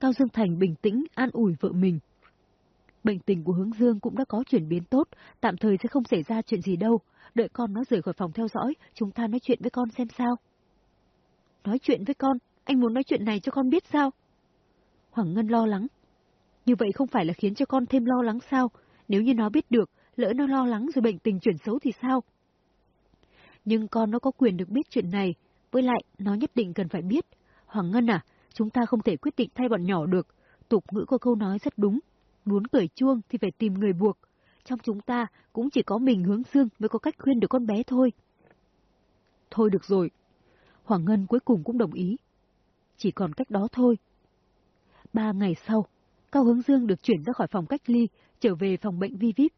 Cao Dương Thành bình tĩnh, an ủi vợ mình. Bệnh tình của hướng dương cũng đã có chuyển biến tốt, tạm thời sẽ không xảy ra chuyện gì đâu. Đợi con nó rời khỏi phòng theo dõi, chúng ta nói chuyện với con xem sao. Nói chuyện với con? Anh muốn nói chuyện này cho con biết sao? Hoàng Ngân lo lắng. Như vậy không phải là khiến cho con thêm lo lắng sao? Nếu như nó biết được, lỡ nó lo lắng rồi bệnh tình chuyển xấu thì sao? Nhưng con nó có quyền được biết chuyện này, với lại nó nhất định cần phải biết. Hoàng Ngân à, chúng ta không thể quyết định thay bọn nhỏ được. Tục ngữ có câu nói rất đúng. Muốn cởi chuông thì phải tìm người buộc. Trong chúng ta cũng chỉ có mình hướng dương mới có cách khuyên được con bé thôi. Thôi được rồi. Hoàng Ngân cuối cùng cũng đồng ý. Chỉ còn cách đó thôi. Ba ngày sau, Cao Hướng Dương được chuyển ra khỏi phòng cách ly, trở về phòng bệnh vi vip.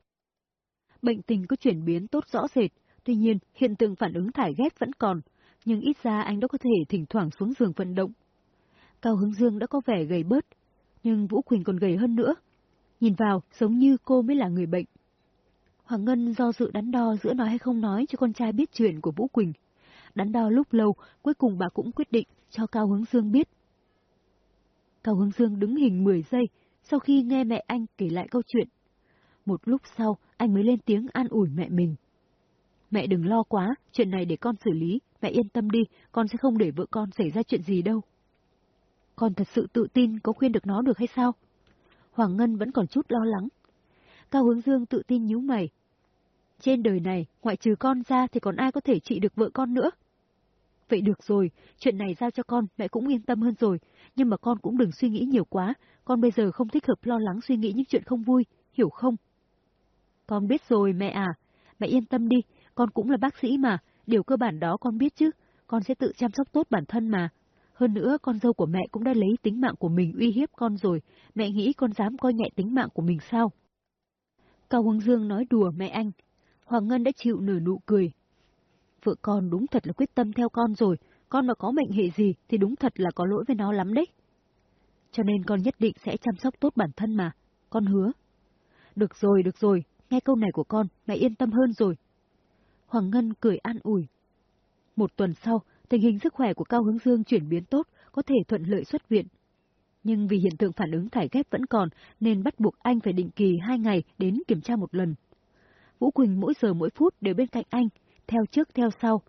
Bệnh tình có chuyển biến tốt rõ rệt, tuy nhiên hiện tượng phản ứng thải ghét vẫn còn, nhưng ít ra anh đã có thể thỉnh thoảng xuống giường vận động. Cao hứng Dương đã có vẻ gầy bớt, nhưng Vũ Quỳnh còn gầy hơn nữa. Nhìn vào giống như cô mới là người bệnh. Hoàng Ngân do dự đắn đo giữa nói hay không nói cho con trai biết chuyện của Vũ Quỳnh. Đắn đo lúc lâu, cuối cùng bà cũng quyết định cho Cao Hướng Dương biết. Cao Hướng Dương đứng hình 10 giây sau khi nghe mẹ anh kể lại câu chuyện. Một lúc sau, anh mới lên tiếng an ủi mẹ mình. Mẹ đừng lo quá, chuyện này để con xử lý, mẹ yên tâm đi, con sẽ không để vợ con xảy ra chuyện gì đâu. Con thật sự tự tin có khuyên được nó được hay sao? Hoàng Ngân vẫn còn chút lo lắng. Cao Hướng Dương tự tin nhíu mày. Trên đời này, ngoại trừ con ra thì còn ai có thể trị được vợ con nữa? Vậy được rồi, chuyện này giao cho con, mẹ cũng yên tâm hơn rồi, nhưng mà con cũng đừng suy nghĩ nhiều quá, con bây giờ không thích hợp lo lắng suy nghĩ những chuyện không vui, hiểu không? Con biết rồi mẹ à, mẹ yên tâm đi, con cũng là bác sĩ mà, điều cơ bản đó con biết chứ, con sẽ tự chăm sóc tốt bản thân mà. Hơn nữa, con dâu của mẹ cũng đã lấy tính mạng của mình uy hiếp con rồi, mẹ nghĩ con dám coi nhẹ tính mạng của mình sao? Cao Hoàng Dương nói đùa mẹ anh. Hoàng Ngân đã chịu nửa nụ cười. Vợ con đúng thật là quyết tâm theo con rồi, con mà có mệnh hệ gì thì đúng thật là có lỗi với nó lắm đấy. Cho nên con nhất định sẽ chăm sóc tốt bản thân mà, con hứa. Được rồi, được rồi, nghe câu này của con, mẹ yên tâm hơn rồi. Hoàng Ngân cười an ủi. Một tuần sau, tình hình sức khỏe của Cao Hướng Dương chuyển biến tốt, có thể thuận lợi xuất viện. Nhưng vì hiện tượng phản ứng thải ghép vẫn còn, nên bắt buộc anh phải định kỳ hai ngày đến kiểm tra một lần. Vũ Quỳnh mỗi giờ mỗi phút đều bên cạnh anh, theo trước theo sau.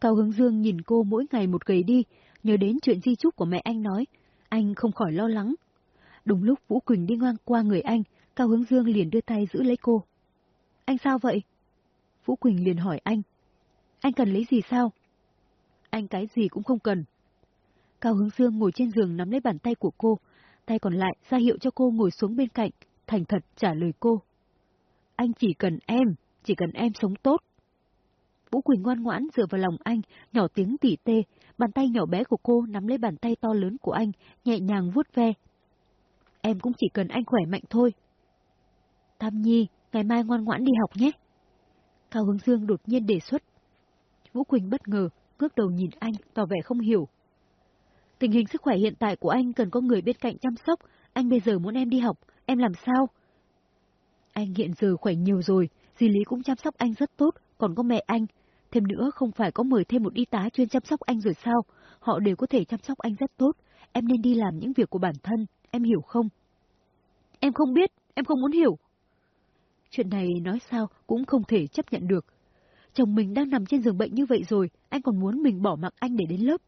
Cao Hướng Dương nhìn cô mỗi ngày một gầy đi, nhớ đến chuyện di chúc của mẹ anh nói, anh không khỏi lo lắng. Đúng lúc Vũ Quỳnh đi ngang qua người anh, Cao Hướng Dương liền đưa tay giữ lấy cô. Anh sao vậy? Vũ Quỳnh liền hỏi anh. Anh cần lấy gì sao? Anh cái gì cũng không cần. Cao Hướng Dương ngồi trên giường nắm lấy bàn tay của cô, tay còn lại ra hiệu cho cô ngồi xuống bên cạnh, thành thật trả lời cô. Anh chỉ cần em, chỉ cần em sống tốt. Vũ Quỳnh ngoan ngoãn dựa vào lòng anh, nhỏ tiếng tỉ tê, bàn tay nhỏ bé của cô nắm lấy bàn tay to lớn của anh, nhẹ nhàng vuốt ve. Em cũng chỉ cần anh khỏe mạnh thôi. Tam Nhi, ngày mai ngoan ngoãn đi học nhé. Cao Hướng Dương đột nhiên đề xuất. Vũ Quỳnh bất ngờ, ngước đầu nhìn anh, tỏ vẻ không hiểu. Tình hình sức khỏe hiện tại của anh cần có người bên cạnh chăm sóc, anh bây giờ muốn em đi học, em làm sao? Anh hiện giờ khỏe nhiều rồi, dì Lý cũng chăm sóc anh rất tốt, còn có mẹ anh. Thêm nữa không phải có mời thêm một y tá chuyên chăm sóc anh rồi sao? Họ đều có thể chăm sóc anh rất tốt, em nên đi làm những việc của bản thân, em hiểu không? Em không biết, em không muốn hiểu. Chuyện này nói sao cũng không thể chấp nhận được. Chồng mình đang nằm trên giường bệnh như vậy rồi, anh còn muốn mình bỏ mặc anh để đến lớp.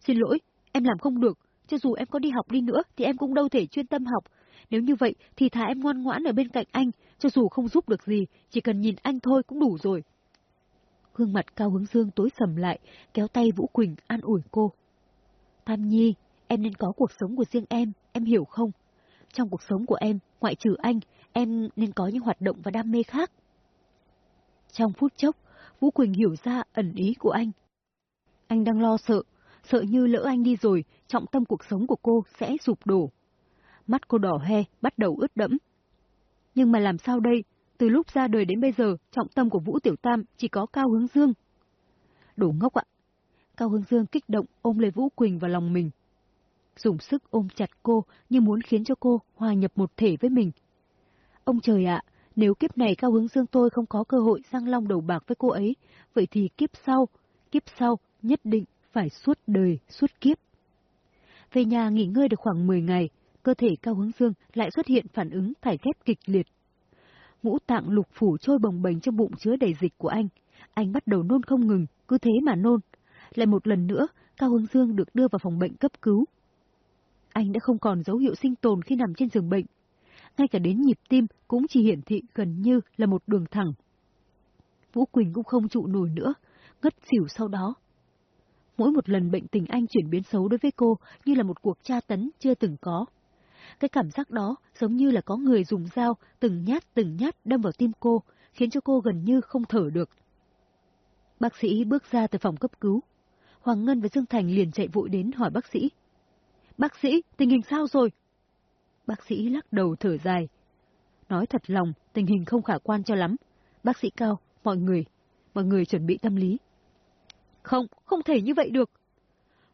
Xin lỗi, em làm không được, cho dù em có đi học đi nữa thì em cũng đâu thể chuyên tâm học. Nếu như vậy thì thà em ngoan ngoãn ở bên cạnh anh, cho dù không giúp được gì, chỉ cần nhìn anh thôi cũng đủ rồi. Gương mặt Cao Hướng Dương tối sầm lại, kéo tay Vũ Quỳnh an ủi cô. Tam Nhi, em nên có cuộc sống của riêng em, em hiểu không? Trong cuộc sống của em, ngoại trừ anh, em nên có những hoạt động và đam mê khác. Trong phút chốc, Vũ Quỳnh hiểu ra ẩn ý của anh. Anh đang lo sợ, sợ như lỡ anh đi rồi, trọng tâm cuộc sống của cô sẽ sụp đổ. Mắt cô đỏ he, bắt đầu ướt đẫm. Nhưng mà làm sao đây? Từ lúc ra đời đến bây giờ, trọng tâm của Vũ Tiểu Tam chỉ có Cao Hướng Dương. Đủ ngốc ạ. Cao Hướng Dương kích động ôm lấy Vũ Quỳnh vào lòng mình. Dùng sức ôm chặt cô như muốn khiến cho cô hòa nhập một thể với mình. Ông trời ạ, nếu kiếp này Cao Hướng Dương tôi không có cơ hội sang long đầu bạc với cô ấy, vậy thì kiếp sau, kiếp sau nhất định phải suốt đời, suốt kiếp. Về nhà nghỉ ngơi được khoảng 10 ngày, cơ thể Cao Hướng Dương lại xuất hiện phản ứng thải ghép kịch liệt. Ngũ tạng lục phủ trôi bồng bềnh trong bụng chứa đầy dịch của anh. Anh bắt đầu nôn không ngừng, cứ thế mà nôn. Lại một lần nữa, Cao Hướng Dương được đưa vào phòng bệnh cấp cứu. Anh đã không còn dấu hiệu sinh tồn khi nằm trên giường bệnh. Ngay cả đến nhịp tim cũng chỉ hiển thị gần như là một đường thẳng. Vũ Quỳnh cũng không trụ nổi nữa, ngất xỉu sau đó. Mỗi một lần bệnh tình anh chuyển biến xấu đối với cô như là một cuộc tra tấn chưa từng có. Cái cảm giác đó giống như là có người dùng dao từng nhát từng nhát đâm vào tim cô, khiến cho cô gần như không thở được. Bác sĩ bước ra từ phòng cấp cứu. Hoàng Ngân và Dương Thành liền chạy vội đến hỏi bác sĩ. Bác sĩ, tình hình sao rồi? Bác sĩ lắc đầu thở dài. Nói thật lòng, tình hình không khả quan cho lắm. Bác sĩ Cao, mọi người, mọi người chuẩn bị tâm lý. Không, không thể như vậy được.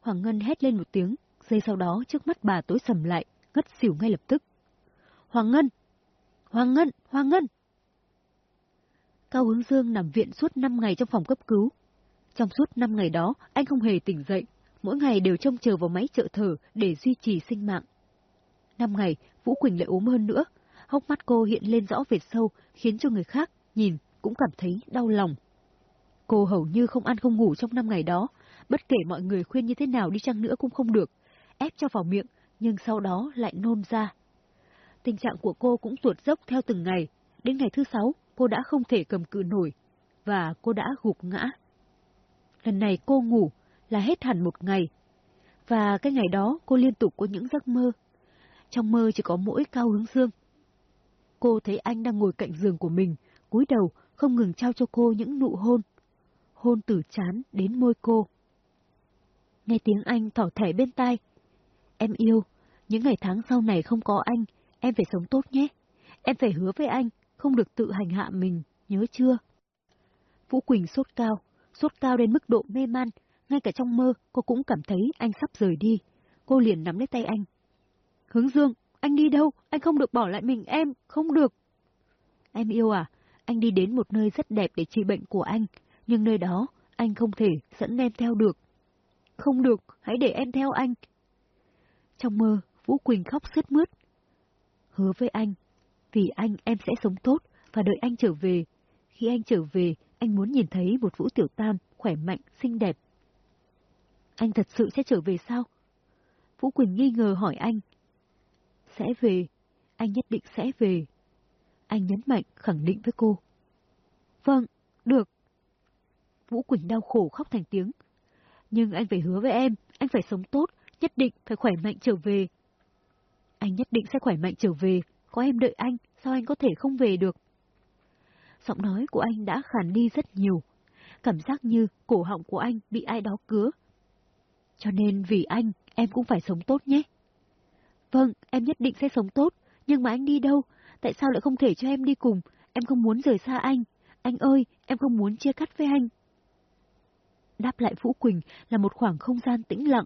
Hoàng Ngân hét lên một tiếng, Giây sau đó trước mắt bà tối sầm lại, ngất xỉu ngay lập tức. Hoàng Ngân! Hoàng Ngân! Hoàng Ngân! Cao Hướng Dương nằm viện suốt 5 ngày trong phòng cấp cứu. Trong suốt 5 ngày đó, anh không hề tỉnh dậy, mỗi ngày đều trông chờ vào máy trợ thở để duy trì sinh mạng. Năm ngày, Vũ Quỳnh lại ốm hơn nữa, hốc mắt cô hiện lên rõ vệt sâu, khiến cho người khác nhìn cũng cảm thấy đau lòng. Cô hầu như không ăn không ngủ trong năm ngày đó, bất kể mọi người khuyên như thế nào đi chăng nữa cũng không được, ép cho vào miệng, nhưng sau đó lại nôn ra. Tình trạng của cô cũng tuột dốc theo từng ngày, đến ngày thứ sáu, cô đã không thể cầm cự nổi, và cô đã gục ngã. Lần này cô ngủ là hết hẳn một ngày, và cái ngày đó cô liên tục có những giấc mơ. Trong mơ chỉ có mỗi cao hướng dương. Cô thấy anh đang ngồi cạnh giường của mình, cúi đầu không ngừng trao cho cô những nụ hôn. Hôn từ chán đến môi cô. Nghe tiếng anh thỏ thẻ bên tai. Em yêu, những ngày tháng sau này không có anh, em phải sống tốt nhé. Em phải hứa với anh, không được tự hành hạ mình, nhớ chưa? Vũ Quỳnh sốt cao, sốt cao đến mức độ mê man, ngay cả trong mơ cô cũng cảm thấy anh sắp rời đi. Cô liền nắm lấy tay anh. Hướng Dương, anh đi đâu? Anh không được bỏ lại mình em, không được. Em yêu à, anh đi đến một nơi rất đẹp để trị bệnh của anh, nhưng nơi đó anh không thể dẫn em theo được. Không được, hãy để em theo anh. Trong mơ, Vũ Quỳnh khóc sướt mướt. Hứa với anh, vì anh em sẽ sống tốt và đợi anh trở về. Khi anh trở về, anh muốn nhìn thấy một Vũ Tiểu Tam khỏe mạnh, xinh đẹp. Anh thật sự sẽ trở về sao? Vũ Quỳnh nghi ngờ hỏi anh. Sẽ về, anh nhất định sẽ về. Anh nhấn mạnh khẳng định với cô. Vâng, được. Vũ Quỳnh đau khổ khóc thành tiếng. Nhưng anh phải hứa với em, anh phải sống tốt, nhất định phải khỏe mạnh trở về. Anh nhất định sẽ khỏe mạnh trở về, có em đợi anh, sao anh có thể không về được? Giọng nói của anh đã khàn đi rất nhiều. Cảm giác như cổ họng của anh bị ai đó cứa. Cho nên vì anh, em cũng phải sống tốt nhé. Vâng, em nhất định sẽ sống tốt, nhưng mà anh đi đâu? Tại sao lại không thể cho em đi cùng? Em không muốn rời xa anh. Anh ơi, em không muốn chia cắt với anh. Đáp lại Vũ Quỳnh là một khoảng không gian tĩnh lặng.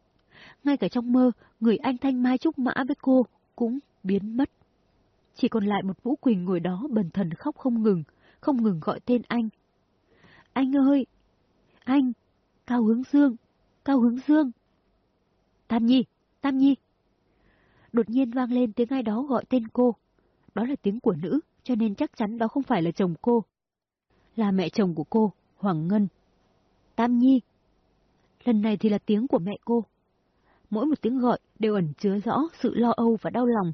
Ngay cả trong mơ, người anh thanh mai trúc mã với cô cũng biến mất. Chỉ còn lại một Vũ Quỳnh ngồi đó bần thần khóc không ngừng, không ngừng gọi tên anh. Anh ơi! Anh! Cao Hướng Dương! Cao Hướng Dương! Tam Nhi! Tam Nhi! Đột nhiên vang lên tiếng ai đó gọi tên cô. Đó là tiếng của nữ, cho nên chắc chắn đó không phải là chồng cô. Là mẹ chồng của cô, Hoàng Ngân. Tam Nhi! Lần này thì là tiếng của mẹ cô. Mỗi một tiếng gọi đều ẩn chứa rõ sự lo âu và đau lòng.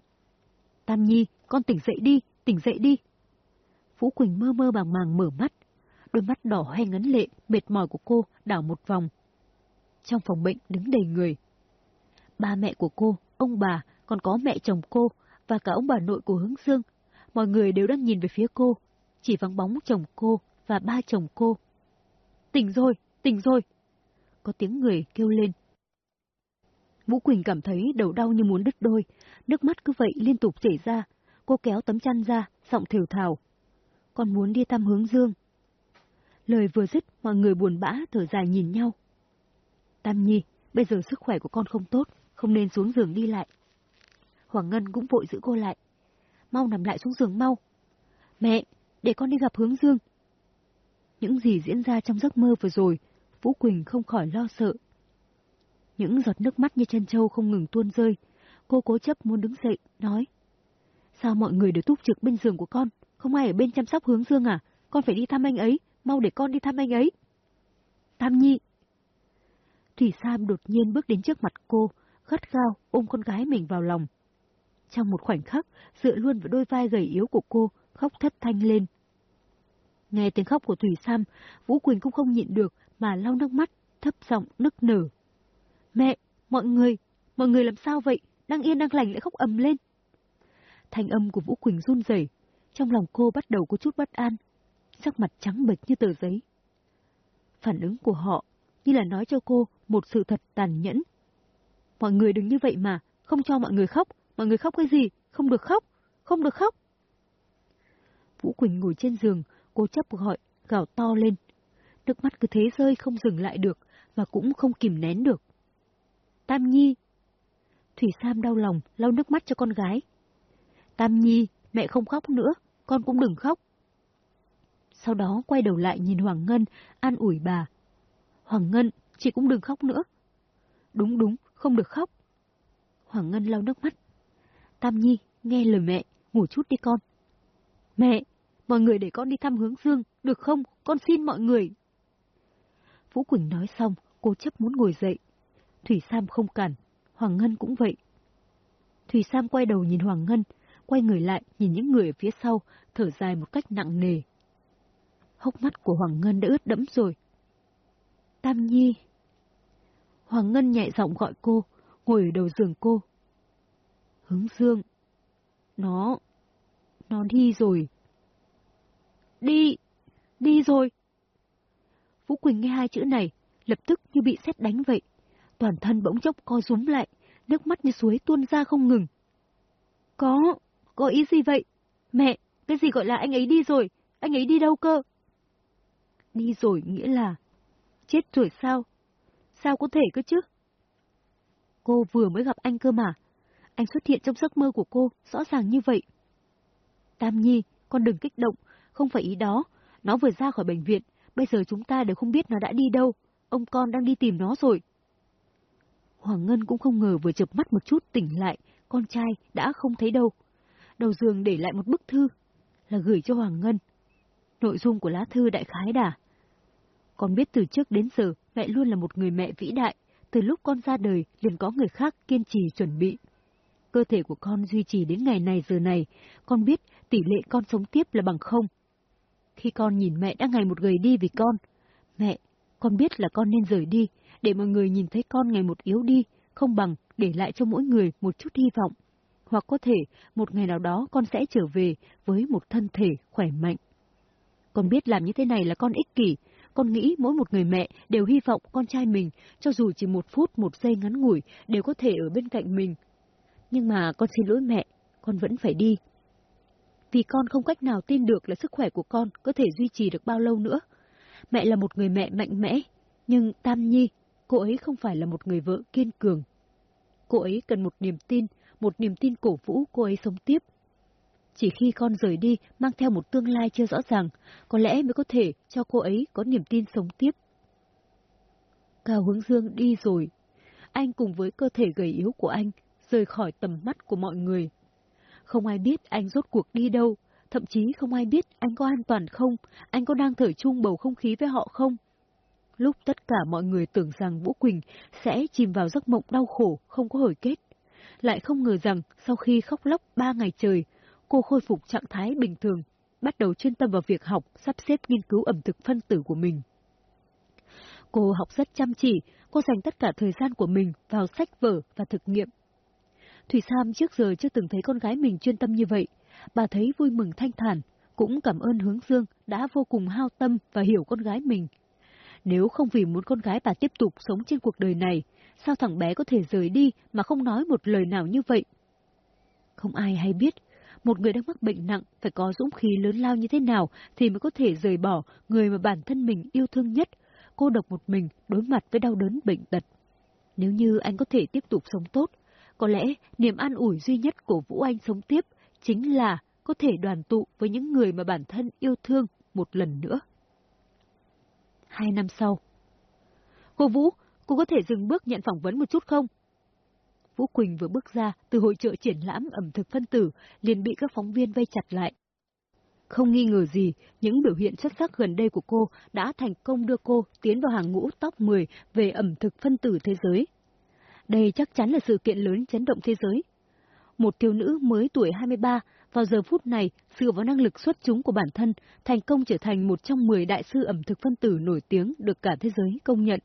Tam Nhi, con tỉnh dậy đi, tỉnh dậy đi. Phú Quỳnh mơ mơ màng màng mở mắt. Đôi mắt đỏ hoe ngấn lệ, mệt mỏi của cô đảo một vòng. Trong phòng bệnh đứng đầy người. Ba mẹ của cô, ông bà, còn có mẹ chồng cô và cả ông bà nội của Hướng Dương. Mọi người đều đang nhìn về phía cô, chỉ vắng bóng chồng cô và ba chồng cô. Tỉnh rồi, tỉnh rồi. Có tiếng người kêu lên. Vũ Quỳnh cảm thấy đầu đau như muốn đứt đôi, nước mắt cứ vậy liên tục chảy ra. Cô kéo tấm chăn ra, giọng thều thào. Con muốn đi thăm hướng dương. Lời vừa dứt, mọi người buồn bã thở dài nhìn nhau. Tam Nhi, bây giờ sức khỏe của con không tốt, không nên xuống giường đi lại. Hoàng Ngân cũng vội giữ cô lại. Mau nằm lại xuống giường mau. Mẹ, để con đi gặp hướng dương. Những gì diễn ra trong giấc mơ vừa rồi, Vũ Quỳnh không khỏi lo sợ. Những giọt nước mắt như chân trâu không ngừng tuôn rơi. Cô cố chấp muốn đứng dậy, nói. Sao mọi người đều túc trực bên giường của con? Không ai ở bên chăm sóc hướng dương à? Con phải đi thăm anh ấy, mau để con đi thăm anh ấy. Tam Nhi. Thủy Sam đột nhiên bước đến trước mặt cô, gắt gao ôm con gái mình vào lòng. Trong một khoảnh khắc, dựa luôn vào đôi vai gầy yếu của cô, khóc thất thanh lên. Nghe tiếng khóc của Thủy Sam, Vũ Quỳnh cũng không nhịn được mà lau nước mắt, thấp giọng nức nở. Mẹ, mọi người, mọi người làm sao vậy? Đang yên đang lành lại khóc ầm lên. Thanh âm của Vũ Quỳnh run rẩy, trong lòng cô bắt đầu có chút bất an, sắc mặt trắng bệch như tờ giấy. Phản ứng của họ như là nói cho cô một sự thật tàn nhẫn. Mọi người đừng như vậy mà, không cho mọi người khóc, mọi người khóc cái gì, không được khóc, không được khóc. Vũ Quỳnh ngồi trên giường, cố chấp gọi, gào to lên. Nước mắt cứ thế rơi không dừng lại được, và cũng không kìm nén được. Tam Nhi! Thủy Sam đau lòng, lau nước mắt cho con gái. Tam Nhi, mẹ không khóc nữa, con cũng đừng khóc. Sau đó quay đầu lại nhìn Hoàng Ngân, an ủi bà. Hoàng Ngân, chị cũng đừng khóc nữa. Đúng đúng, không được khóc. Hoàng Ngân lau nước mắt. Tam Nhi, nghe lời mẹ, ngủ chút đi con. Mẹ, mọi người để con đi thăm hướng dương, được không? Con xin mọi người. Vũ Quỳnh nói xong, cô chấp muốn ngồi dậy. Thủy Sam không cản, Hoàng Ngân cũng vậy. Thủy Sam quay đầu nhìn Hoàng Ngân, quay người lại nhìn những người ở phía sau, thở dài một cách nặng nề. Hốc mắt của Hoàng Ngân đã ướt đẫm rồi. Tam Nhi. Hoàng Ngân nhẹ giọng gọi cô, ngồi ở đầu giường cô. Hướng dương. Nó... Nó đi rồi. Đi! Đi rồi! Vũ Quỳnh nghe hai chữ này, lập tức như bị xét đánh vậy. Toàn thân bỗng chốc co rúm lại, nước mắt như suối tuôn ra không ngừng. Có, có ý gì vậy? Mẹ, cái gì gọi là anh ấy đi rồi? Anh ấy đi đâu cơ? Đi rồi nghĩa là... Chết rồi sao? Sao có thể cơ chứ? Cô vừa mới gặp anh cơ mà. Anh xuất hiện trong giấc mơ của cô, rõ ràng như vậy. Tam Nhi, con đừng kích động, không phải ý đó. Nó vừa ra khỏi bệnh viện, bây giờ chúng ta đều không biết nó đã đi đâu. Ông con đang đi tìm nó rồi. Hoàng Ngân cũng không ngờ vừa chập mắt một chút tỉnh lại, con trai đã không thấy đâu. Đầu giường để lại một bức thư, là gửi cho Hoàng Ngân. Nội dung của lá thư đại khái đà. Con biết từ trước đến giờ mẹ luôn là một người mẹ vĩ đại, từ lúc con ra đời liền có người khác kiên trì chuẩn bị. Cơ thể của con duy trì đến ngày này giờ này, con biết tỷ lệ con sống tiếp là bằng không. Khi con nhìn mẹ đã ngày một gầy đi vì con, mẹ, con biết là con nên rời đi, để mọi người nhìn thấy con ngày một yếu đi, không bằng để lại cho mỗi người một chút hy vọng. Hoặc có thể, một ngày nào đó con sẽ trở về với một thân thể khỏe mạnh. Con biết làm như thế này là con ích kỷ, con nghĩ mỗi một người mẹ đều hy vọng con trai mình, cho dù chỉ một phút, một giây ngắn ngủi, đều có thể ở bên cạnh mình. Nhưng mà con xin lỗi mẹ, con vẫn phải đi. Vì con không cách nào tin được là sức khỏe của con có thể duy trì được bao lâu nữa. Mẹ là một người mẹ mạnh mẽ, nhưng Tam Nhi, cô ấy không phải là một người vợ kiên cường. Cô ấy cần một niềm tin, một niềm tin cổ vũ cô ấy sống tiếp. Chỉ khi con rời đi mang theo một tương lai chưa rõ ràng, có lẽ mới có thể cho cô ấy có niềm tin sống tiếp. Cao hướng dương đi rồi. Anh cùng với cơ thể gầy yếu của anh rời khỏi tầm mắt của mọi người. Không ai biết anh rốt cuộc đi đâu, thậm chí không ai biết anh có an toàn không, anh có đang thở chung bầu không khí với họ không. Lúc tất cả mọi người tưởng rằng Vũ Quỳnh sẽ chìm vào giấc mộng đau khổ, không có hồi kết. Lại không ngờ rằng sau khi khóc lóc ba ngày trời, cô khôi phục trạng thái bình thường, bắt đầu chuyên tâm vào việc học, sắp xếp nghiên cứu ẩm thực phân tử của mình. Cô học rất chăm chỉ, cô dành tất cả thời gian của mình vào sách vở và thực nghiệm. Thủy Sam trước giờ chưa từng thấy con gái mình chuyên tâm như vậy. Bà thấy vui mừng thanh thản, cũng cảm ơn hướng dương đã vô cùng hao tâm và hiểu con gái mình. Nếu không vì muốn con gái bà tiếp tục sống trên cuộc đời này, sao thằng bé có thể rời đi mà không nói một lời nào như vậy? Không ai hay biết, một người đang mắc bệnh nặng phải có dũng khí lớn lao như thế nào thì mới có thể rời bỏ người mà bản thân mình yêu thương nhất, cô độc một mình đối mặt với đau đớn bệnh tật. Nếu như anh có thể tiếp tục sống tốt, có lẽ niềm an ủi duy nhất của Vũ Anh sống tiếp chính là có thể đoàn tụ với những người mà bản thân yêu thương một lần nữa. Hai năm sau Cô Vũ, cô có thể dừng bước nhận phỏng vấn một chút không? Vũ Quỳnh vừa bước ra từ hội trợ triển lãm ẩm thực phân tử, liền bị các phóng viên vây chặt lại. Không nghi ngờ gì, những biểu hiện xuất sắc gần đây của cô đã thành công đưa cô tiến vào hàng ngũ top 10 về ẩm thực phân tử thế giới. Đây chắc chắn là sự kiện lớn chấn động thế giới. Một thiếu nữ mới tuổi 23, vào giờ phút này, dựa vào năng lực xuất chúng của bản thân, thành công trở thành một trong 10 đại sư ẩm thực phân tử nổi tiếng được cả thế giới công nhận.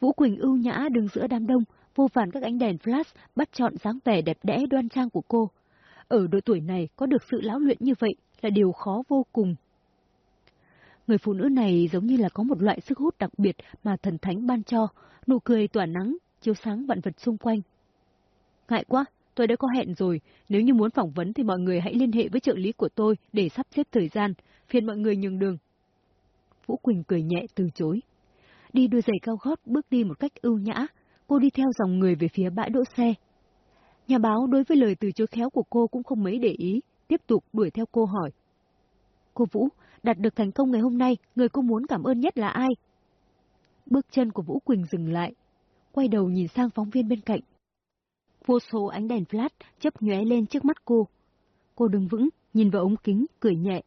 Vũ Quỳnh ưu nhã đứng giữa đám đông, vô vàn các ánh đèn flash bắt chọn dáng vẻ đẹp đẽ đoan trang của cô. Ở độ tuổi này có được sự lão luyện như vậy là điều khó vô cùng. Người phụ nữ này giống như là có một loại sức hút đặc biệt mà thần thánh ban cho, nụ cười tỏa nắng, chiếu sáng vạn vật xung quanh. Ngại quá, tôi đã có hẹn rồi, nếu như muốn phỏng vấn thì mọi người hãy liên hệ với trợ lý của tôi để sắp xếp thời gian, phiền mọi người nhường đường. Vũ Quỳnh cười nhẹ từ chối. Đi đôi giày cao gót bước đi một cách ưu nhã, cô đi theo dòng người về phía bãi đỗ xe. Nhà báo đối với lời từ chối khéo của cô cũng không mấy để ý, tiếp tục đuổi theo cô hỏi. Cô Vũ, đạt được thành công ngày hôm nay, người cô muốn cảm ơn nhất là ai? Bước chân của Vũ Quỳnh dừng lại, quay đầu nhìn sang phóng viên bên cạnh. Vô số ánh đèn flash chớp nhóe lên trước mắt cô. Cô đứng vững, nhìn vào ống kính, cười nhẹ.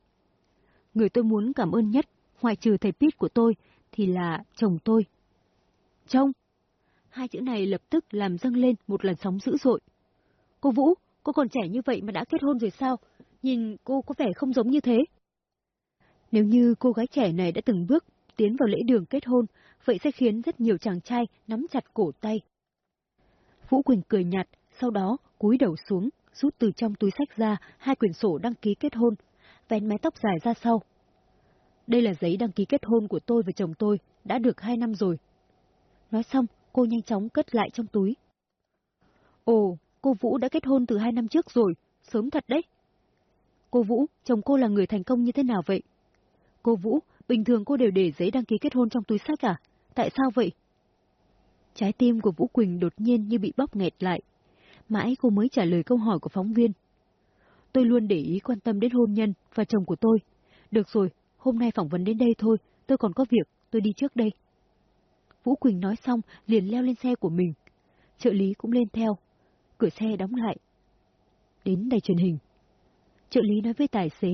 Người tôi muốn cảm ơn nhất, ngoại trừ thầy Pete của tôi, thì là chồng tôi. Chồng? Hai chữ này lập tức làm dâng lên một lần sóng dữ dội. Cô Vũ, cô còn trẻ như vậy mà đã kết hôn rồi sao? Nhìn cô có vẻ không giống như thế. Nếu như cô gái trẻ này đã từng bước tiến vào lễ đường kết hôn, vậy sẽ khiến rất nhiều chàng trai nắm chặt cổ tay. Vũ Quỳnh cười nhạt, sau đó cúi đầu xuống, rút từ trong túi sách ra hai quyển sổ đăng ký kết hôn, vén mái tóc dài ra sau. Đây là giấy đăng ký kết hôn của tôi và chồng tôi, đã được hai năm rồi. Nói xong, cô nhanh chóng cất lại trong túi. Ồ, cô Vũ đã kết hôn từ hai năm trước rồi, sớm thật đấy. Cô Vũ, chồng cô là người thành công như thế nào vậy? Cô Vũ, bình thường cô đều để giấy đăng ký kết hôn trong túi sách à? Tại sao vậy? Trái tim của Vũ Quỳnh đột nhiên như bị bóp nghẹt lại. Mãi cô mới trả lời câu hỏi của phóng viên. Tôi luôn để ý quan tâm đến hôn nhân và chồng của tôi. Được rồi, hôm nay phỏng vấn đến đây thôi, tôi còn có việc, tôi đi trước đây. Vũ Quỳnh nói xong liền leo lên xe của mình. Trợ lý cũng lên theo. Cửa xe đóng lại. Đến đài truyền hình. Trợ lý nói với tài xế.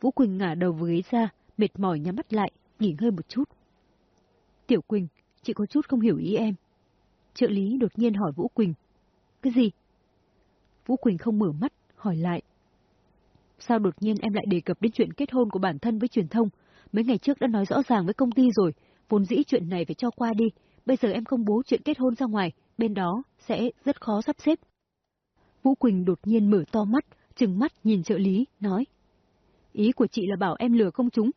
Vũ Quỳnh ngả đầu với ghế ra, mệt mỏi nhắm mắt lại, nghỉ ngơi một chút. Tiểu Quỳnh, chị có chút không hiểu ý em. Trợ lý đột nhiên hỏi Vũ Quỳnh. Cái gì? Vũ Quỳnh không mở mắt, hỏi lại. Sao đột nhiên em lại đề cập đến chuyện kết hôn của bản thân với truyền thông? Mấy ngày trước đã nói rõ ràng với công ty rồi, vốn dĩ chuyện này phải cho qua đi. Bây giờ em công bố chuyện kết hôn ra ngoài, bên đó sẽ rất khó sắp xếp. Vũ Quỳnh đột nhiên mở to mắt, trừng mắt nhìn trợ lý, nói. Ý của chị là bảo em lừa công chúng.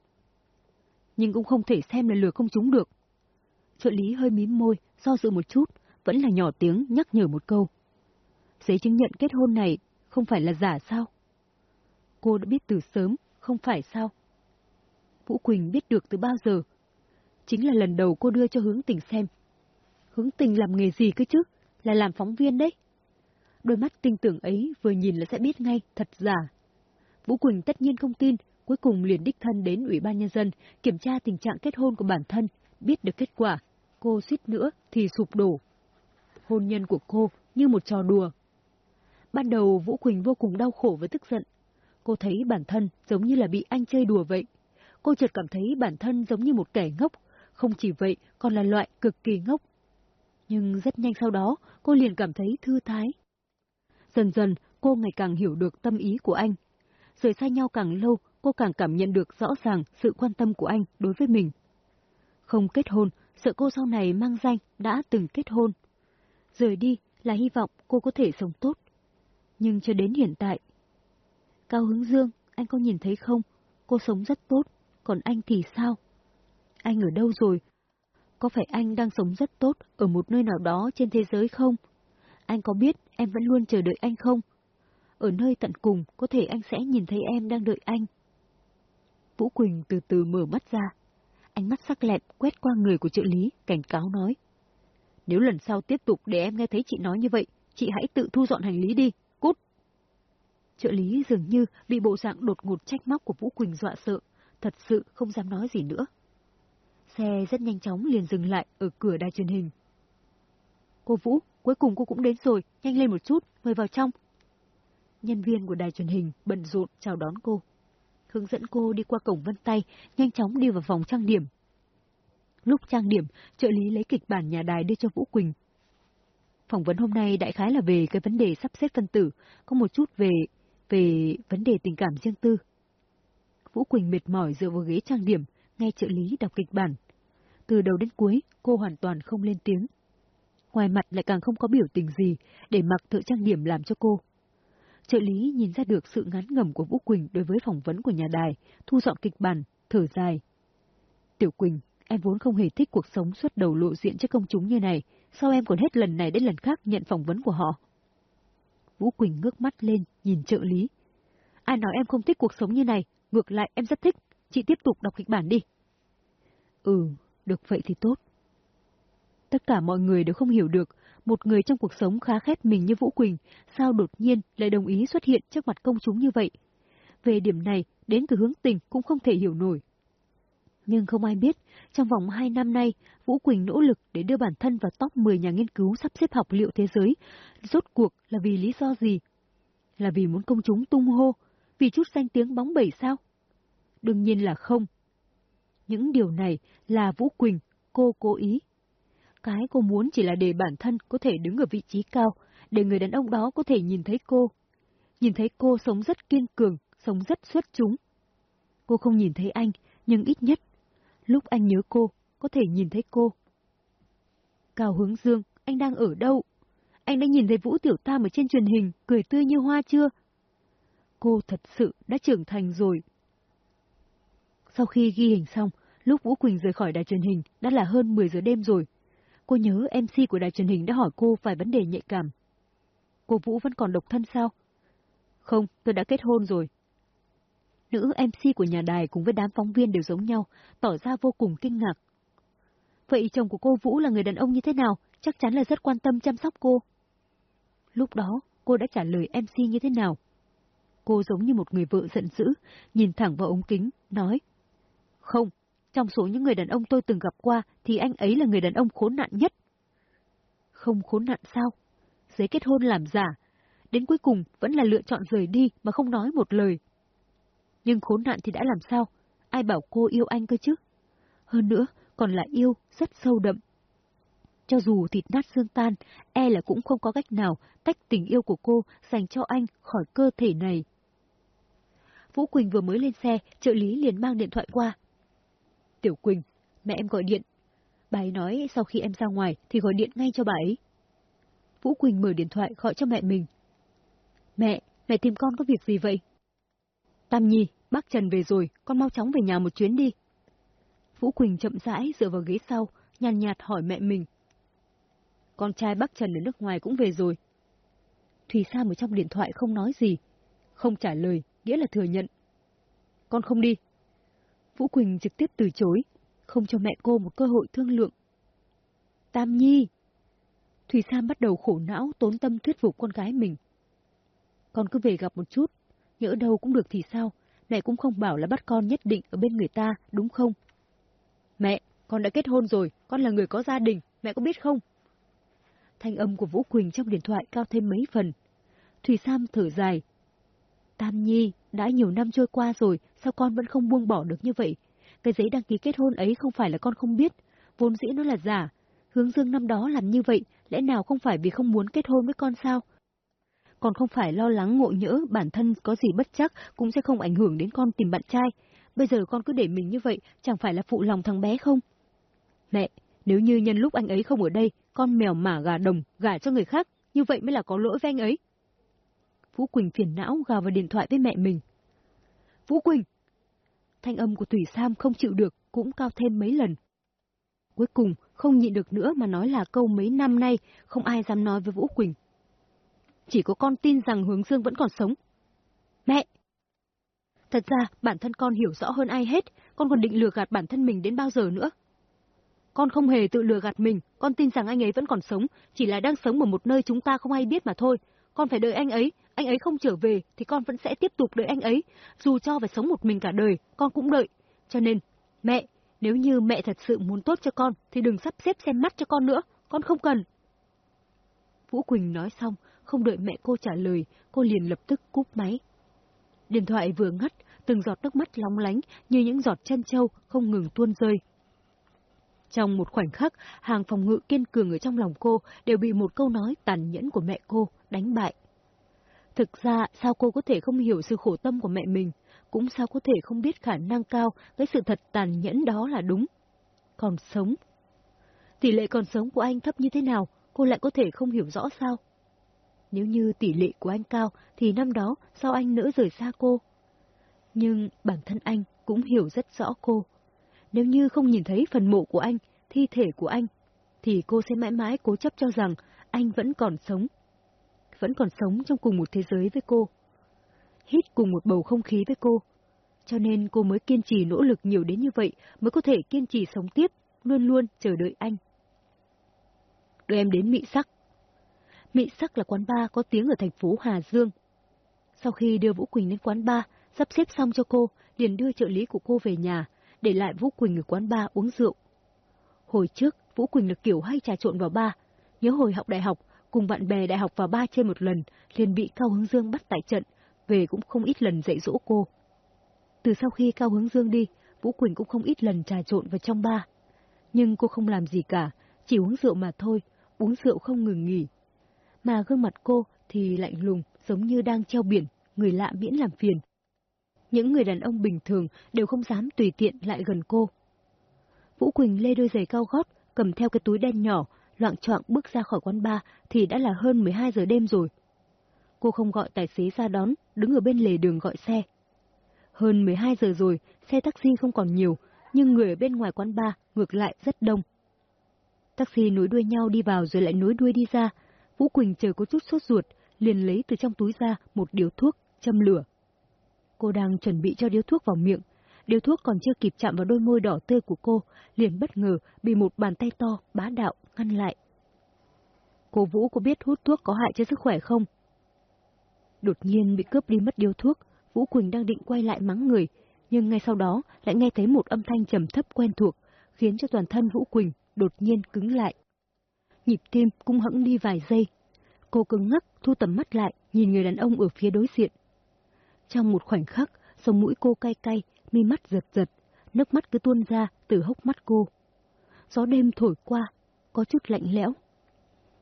Nhưng cũng không thể xem là lừa công chúng được. Trợ lý hơi mím môi, do dự một chút, vẫn là nhỏ tiếng nhắc nhở một câu. Giấy chứng nhận kết hôn này không phải là giả sao? Cô đã biết từ sớm, không phải sao? Vũ Quỳnh biết được từ bao giờ? Chính là lần đầu cô đưa cho hướng tình xem. Hướng tình làm nghề gì cơ chứ? Là làm phóng viên đấy. Đôi mắt tinh tưởng ấy vừa nhìn là sẽ biết ngay, thật giả. Vũ Quỳnh tất nhiên không tin, cuối cùng liền đích thân đến Ủy ban Nhân dân kiểm tra tình trạng kết hôn của bản thân, biết được kết quả. Cô suýt nữa thì sụp đổ. Hôn nhân của cô như một trò đùa. Ban đầu Vũ Quỳnh vô cùng đau khổ với tức giận. Cô thấy bản thân giống như là bị anh chơi đùa vậy. Cô chợt cảm thấy bản thân giống như một kẻ ngốc, không chỉ vậy còn là loại cực kỳ ngốc. Nhưng rất nhanh sau đó, cô liền cảm thấy thư thái. Dần dần, cô ngày càng hiểu được tâm ý của anh. Rời xa nhau càng lâu, cô càng cảm nhận được rõ ràng sự quan tâm của anh đối với mình. Không kết hôn, sợ cô sau này mang danh đã từng kết hôn. Rời đi là hy vọng cô có thể sống tốt. Nhưng cho đến hiện tại... Cao Hướng Dương, anh có nhìn thấy không? Cô sống rất tốt, còn anh thì sao? Anh ở đâu rồi? Có phải anh đang sống rất tốt ở một nơi nào đó trên thế giới không? Anh có biết em vẫn luôn chờ đợi anh không? Ở nơi tận cùng, có thể anh sẽ nhìn thấy em đang đợi anh. Vũ Quỳnh từ từ mở mắt ra. Ánh mắt sắc lẹm quét qua người của trợ lý, cảnh cáo nói. Nếu lần sau tiếp tục để em nghe thấy chị nói như vậy, chị hãy tự thu dọn hành lý đi, cút. Trợ lý dường như bị bộ dạng đột ngột trách móc của Vũ Quỳnh dọa sợ, thật sự không dám nói gì nữa. Xe rất nhanh chóng liền dừng lại ở cửa đài truyền hình. Cô Vũ, cuối cùng cô cũng đến rồi, nhanh lên một chút, mời vào trong. Nhân viên của đài truyền hình bận rộn chào đón cô. Hướng dẫn cô đi qua cổng vân tay, nhanh chóng đi vào phòng trang điểm. Lúc trang điểm, trợ lý lấy kịch bản nhà đài đưa cho Vũ Quỳnh. Phỏng vấn hôm nay đại khái là về cái vấn đề sắp xếp phân tử, có một chút về về vấn đề tình cảm riêng tư. Vũ Quỳnh mệt mỏi dựa vào ghế trang điểm, nghe trợ lý đọc kịch bản. Từ đầu đến cuối, cô hoàn toàn không lên tiếng. Ngoài mặt lại càng không có biểu tình gì, để mặc thợ trang điểm làm cho cô. Trợ lý nhìn ra được sự ngán ngẩm của Vũ Quỳnh đối với phỏng vấn của nhà đài, thu dọn kịch bản, thở dài. Tiểu Quỳnh, em vốn không hề thích cuộc sống xuất đầu lộ diện trước công chúng như này, sao em còn hết lần này đến lần khác nhận phỏng vấn của họ? Vũ Quỳnh ngước mắt lên, nhìn trợ lý. Ai nói em không thích cuộc sống như này, ngược lại em rất thích, chị tiếp tục đọc kịch bản đi. Ừ, được vậy thì tốt. Tất cả mọi người đều không hiểu được, một người trong cuộc sống khá khét mình như Vũ Quỳnh, sao đột nhiên lại đồng ý xuất hiện trước mặt công chúng như vậy. Về điểm này, đến từ hướng tình cũng không thể hiểu nổi. Nhưng không ai biết, trong vòng 2 năm nay, Vũ Quỳnh nỗ lực để đưa bản thân vào top 10 nhà nghiên cứu sắp xếp học liệu thế giới. Rốt cuộc là vì lý do gì? Là vì muốn công chúng tung hô, vì chút danh tiếng bóng bẩy sao? Đương nhiên là không. Những điều này là Vũ Quỳnh, cô cố ý. Cái cô muốn chỉ là để bản thân có thể đứng ở vị trí cao, để người đàn ông đó có thể nhìn thấy cô. Nhìn thấy cô sống rất kiên cường, sống rất xuất chúng. Cô không nhìn thấy anh, nhưng ít nhất, lúc anh nhớ cô, có thể nhìn thấy cô. Cao hướng dương, anh đang ở đâu? Anh đã nhìn thấy Vũ Tiểu Tam ở trên truyền hình, cười tươi như hoa chưa? Cô thật sự đã trưởng thành rồi. Sau khi ghi hình xong, lúc Vũ Quỳnh rời khỏi đài truyền hình đã là hơn 10 giờ đêm rồi. Cô nhớ MC của đài truyền hình đã hỏi cô vài vấn đề nhạy cảm. Cô Vũ vẫn còn độc thân sao? Không, tôi đã kết hôn rồi. Nữ MC của nhà đài cùng với đám phóng viên đều giống nhau, tỏ ra vô cùng kinh ngạc. Vậy chồng của cô Vũ là người đàn ông như thế nào? Chắc chắn là rất quan tâm chăm sóc cô. Lúc đó, cô đã trả lời MC như thế nào? Cô giống như một người vợ giận dữ, nhìn thẳng vào ống kính, nói. Không, trong số những người đàn ông tôi từng gặp qua thì anh ấy là người đàn ông khốn nạn nhất. Không khốn nạn sao? Giấy kết hôn làm giả. Đến cuối cùng vẫn là lựa chọn rời đi mà không nói một lời. Nhưng khốn nạn thì đã làm sao? Ai bảo cô yêu anh cơ chứ? Hơn nữa, còn là yêu rất sâu đậm. Cho dù thịt nát xương tan, e là cũng không có cách nào tách tình yêu của cô dành cho anh khỏi cơ thể này. Vũ Quỳnh vừa mới lên xe, trợ lý liền mang điện thoại qua. Tiểu Quỳnh, mẹ em gọi điện. Bà ấy nói sau khi em ra ngoài thì gọi điện ngay cho bà ấy. Vũ Quỳnh mở điện thoại gọi cho mẹ mình. Mẹ, mẹ tìm con có việc gì vậy? Tam Nhi, bác Trần về rồi, con mau chóng về nhà một chuyến đi. Vũ Quỳnh chậm rãi dựa vào ghế sau, nhàn nhạt hỏi mẹ mình. Con trai bác Trần ở nước ngoài cũng về rồi. Thùy Sa ở trong điện thoại không nói gì. Không trả lời, nghĩa là thừa nhận. Con không đi. Vũ Quỳnh trực tiếp từ chối, không cho mẹ cô một cơ hội thương lượng. Tam Nhi! Thùy Sam bắt đầu khổ não, tốn tâm thuyết phục con gái mình. Con cứ về gặp một chút, nhỡ đâu cũng được thì sao, mẹ cũng không bảo là bắt con nhất định ở bên người ta, đúng không? Mẹ, con đã kết hôn rồi, con là người có gia đình, mẹ có biết không? Thanh âm của Vũ Quỳnh trong điện thoại cao thêm mấy phần. Thùy Sam thở dài. Tam Nhi, đã nhiều năm trôi qua rồi, sao con vẫn không buông bỏ được như vậy? Cái giấy đăng ký kết hôn ấy không phải là con không biết, vốn dĩ nó là giả. Hướng dương năm đó làm như vậy, lẽ nào không phải vì không muốn kết hôn với con sao? Còn không phải lo lắng ngộ nhỡ bản thân có gì bất chắc cũng sẽ không ảnh hưởng đến con tìm bạn trai. Bây giờ con cứ để mình như vậy, chẳng phải là phụ lòng thằng bé không? Mẹ, nếu như nhân lúc anh ấy không ở đây, con mèo mả gà đồng, gà cho người khác, như vậy mới là có lỗi với anh ấy. Vũ Quỳnh phiền não gào vào điện thoại với mẹ mình. Vũ Quỳnh! Thanh âm của Thủy Sam không chịu được, cũng cao thêm mấy lần. Cuối cùng, không nhịn được nữa mà nói là câu mấy năm nay, không ai dám nói với Vũ Quỳnh. Chỉ có con tin rằng Hướng Dương vẫn còn sống. Mẹ! Thật ra, bản thân con hiểu rõ hơn ai hết, con còn định lừa gạt bản thân mình đến bao giờ nữa. Con không hề tự lừa gạt mình, con tin rằng anh ấy vẫn còn sống, chỉ là đang sống ở một nơi chúng ta không ai biết mà thôi. Con phải đợi anh ấy, anh ấy không trở về thì con vẫn sẽ tiếp tục đợi anh ấy, dù cho phải sống một mình cả đời, con cũng đợi. Cho nên, mẹ, nếu như mẹ thật sự muốn tốt cho con thì đừng sắp xếp xem mắt cho con nữa, con không cần. Vũ Quỳnh nói xong, không đợi mẹ cô trả lời, cô liền lập tức cúp máy. Điện thoại vừa ngắt, từng giọt nước mắt lóng lánh như những giọt chân trâu không ngừng tuôn rơi. Trong một khoảnh khắc, hàng phòng ngự kiên cường ở trong lòng cô đều bị một câu nói tàn nhẫn của mẹ cô đánh bại. Thực ra, sao cô có thể không hiểu sự khổ tâm của mẹ mình, cũng sao có thể không biết khả năng cao cái sự thật tàn nhẫn đó là đúng. Còn sống. Tỷ lệ còn sống của anh thấp như thế nào, cô lại có thể không hiểu rõ sao? Nếu như tỷ lệ của anh cao, thì năm đó sao anh nỡ rời xa cô? Nhưng bản thân anh cũng hiểu rất rõ cô. Nếu như không nhìn thấy phần mộ của anh, thi thể của anh, thì cô sẽ mãi mãi cố chấp cho rằng anh vẫn còn sống. Vẫn còn sống trong cùng một thế giới với cô. Hít cùng một bầu không khí với cô. Cho nên cô mới kiên trì nỗ lực nhiều đến như vậy, mới có thể kiên trì sống tiếp, luôn luôn chờ đợi anh. đưa em đến Mỹ Sắc. Mỹ Sắc là quán bar có tiếng ở thành phố Hà Dương. Sau khi đưa Vũ Quỳnh đến quán bar, sắp xếp xong cho cô, liền đưa trợ lý của cô về nhà, để lại Vũ Quỳnh ở quán bar uống rượu. Hồi trước, Vũ Quỳnh là kiểu hay trà trộn vào bar. Nhớ hồi học đại học, cùng bạn bè đại học vào bar chơi một lần, liền bị Cao Hướng Dương bắt tại trận, về cũng không ít lần dạy dỗ cô. Từ sau khi Cao Hướng Dương đi, Vũ Quỳnh cũng không ít lần trà trộn vào trong bar. Nhưng cô không làm gì cả, chỉ uống rượu mà thôi, uống rượu không ngừng nghỉ. Mà gương mặt cô thì lạnh lùng, giống như đang treo biển, người lạ miễn làm phiền. Những người đàn ông bình thường đều không dám tùy tiện lại gần cô. Vũ Quỳnh lê đôi giày cao gót, cầm theo cái túi đen nhỏ, loạn trọng bước ra khỏi quán bar thì đã là hơn 12 giờ đêm rồi. Cô không gọi tài xế ra đón, đứng ở bên lề đường gọi xe. Hơn 12 giờ rồi, xe taxi không còn nhiều, nhưng người ở bên ngoài quán bar ngược lại rất đông. Taxi nối đuôi nhau đi vào rồi lại nối đuôi đi ra. Vũ Quỳnh chờ có chút sốt ruột, liền lấy từ trong túi ra một điếu thuốc, châm lửa. Cô đang chuẩn bị cho điếu thuốc vào miệng. Điếu thuốc còn chưa kịp chạm vào đôi môi đỏ tươi của cô, liền bất ngờ bị một bàn tay to, bá đạo, ngăn lại. Cô Vũ có biết hút thuốc có hại cho sức khỏe không? Đột nhiên bị cướp đi mất điếu thuốc, Vũ Quỳnh đang định quay lại mắng người, nhưng ngay sau đó lại nghe thấy một âm thanh trầm thấp quen thuộc, khiến cho toàn thân Vũ Quỳnh đột nhiên cứng lại. Nhịp tim cũng hững đi vài giây. Cô cứng ngắc, thu tầm mắt lại, nhìn người đàn ông ở phía đối diện. Trong một khoảnh khắc, sống mũi cô cay cay, mi mắt giật giật, nước mắt cứ tuôn ra từ hốc mắt cô. Gió đêm thổi qua, có chút lạnh lẽo.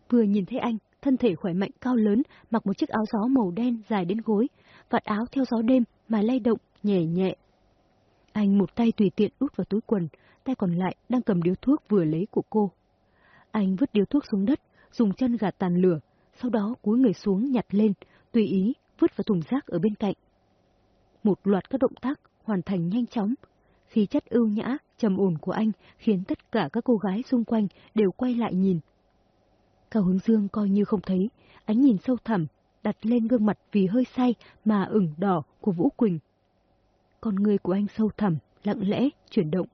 Vừa nhìn thấy anh, thân thể khỏe mạnh cao lớn, mặc một chiếc áo gió màu đen dài đến gối, vạt áo theo gió đêm mà lay động, nhẹ nhẹ. Anh một tay tùy tiện út vào túi quần, tay còn lại đang cầm điếu thuốc vừa lấy của cô. Anh vứt điếu thuốc xuống đất, dùng chân gạt tàn lửa, sau đó cúi người xuống nhặt lên, tùy ý vứt vào thùng rác ở bên cạnh. Một loạt các động tác hoàn thành nhanh chóng. Khi chất ưu nhã, trầm ổn của anh khiến tất cả các cô gái xung quanh đều quay lại nhìn. Cao Hướng Dương coi như không thấy, ánh nhìn sâu thẳm, đặt lên gương mặt vì hơi say mà ửng đỏ của Vũ Quỳnh. Con người của anh sâu thẳm, lặng lẽ, chuyển động,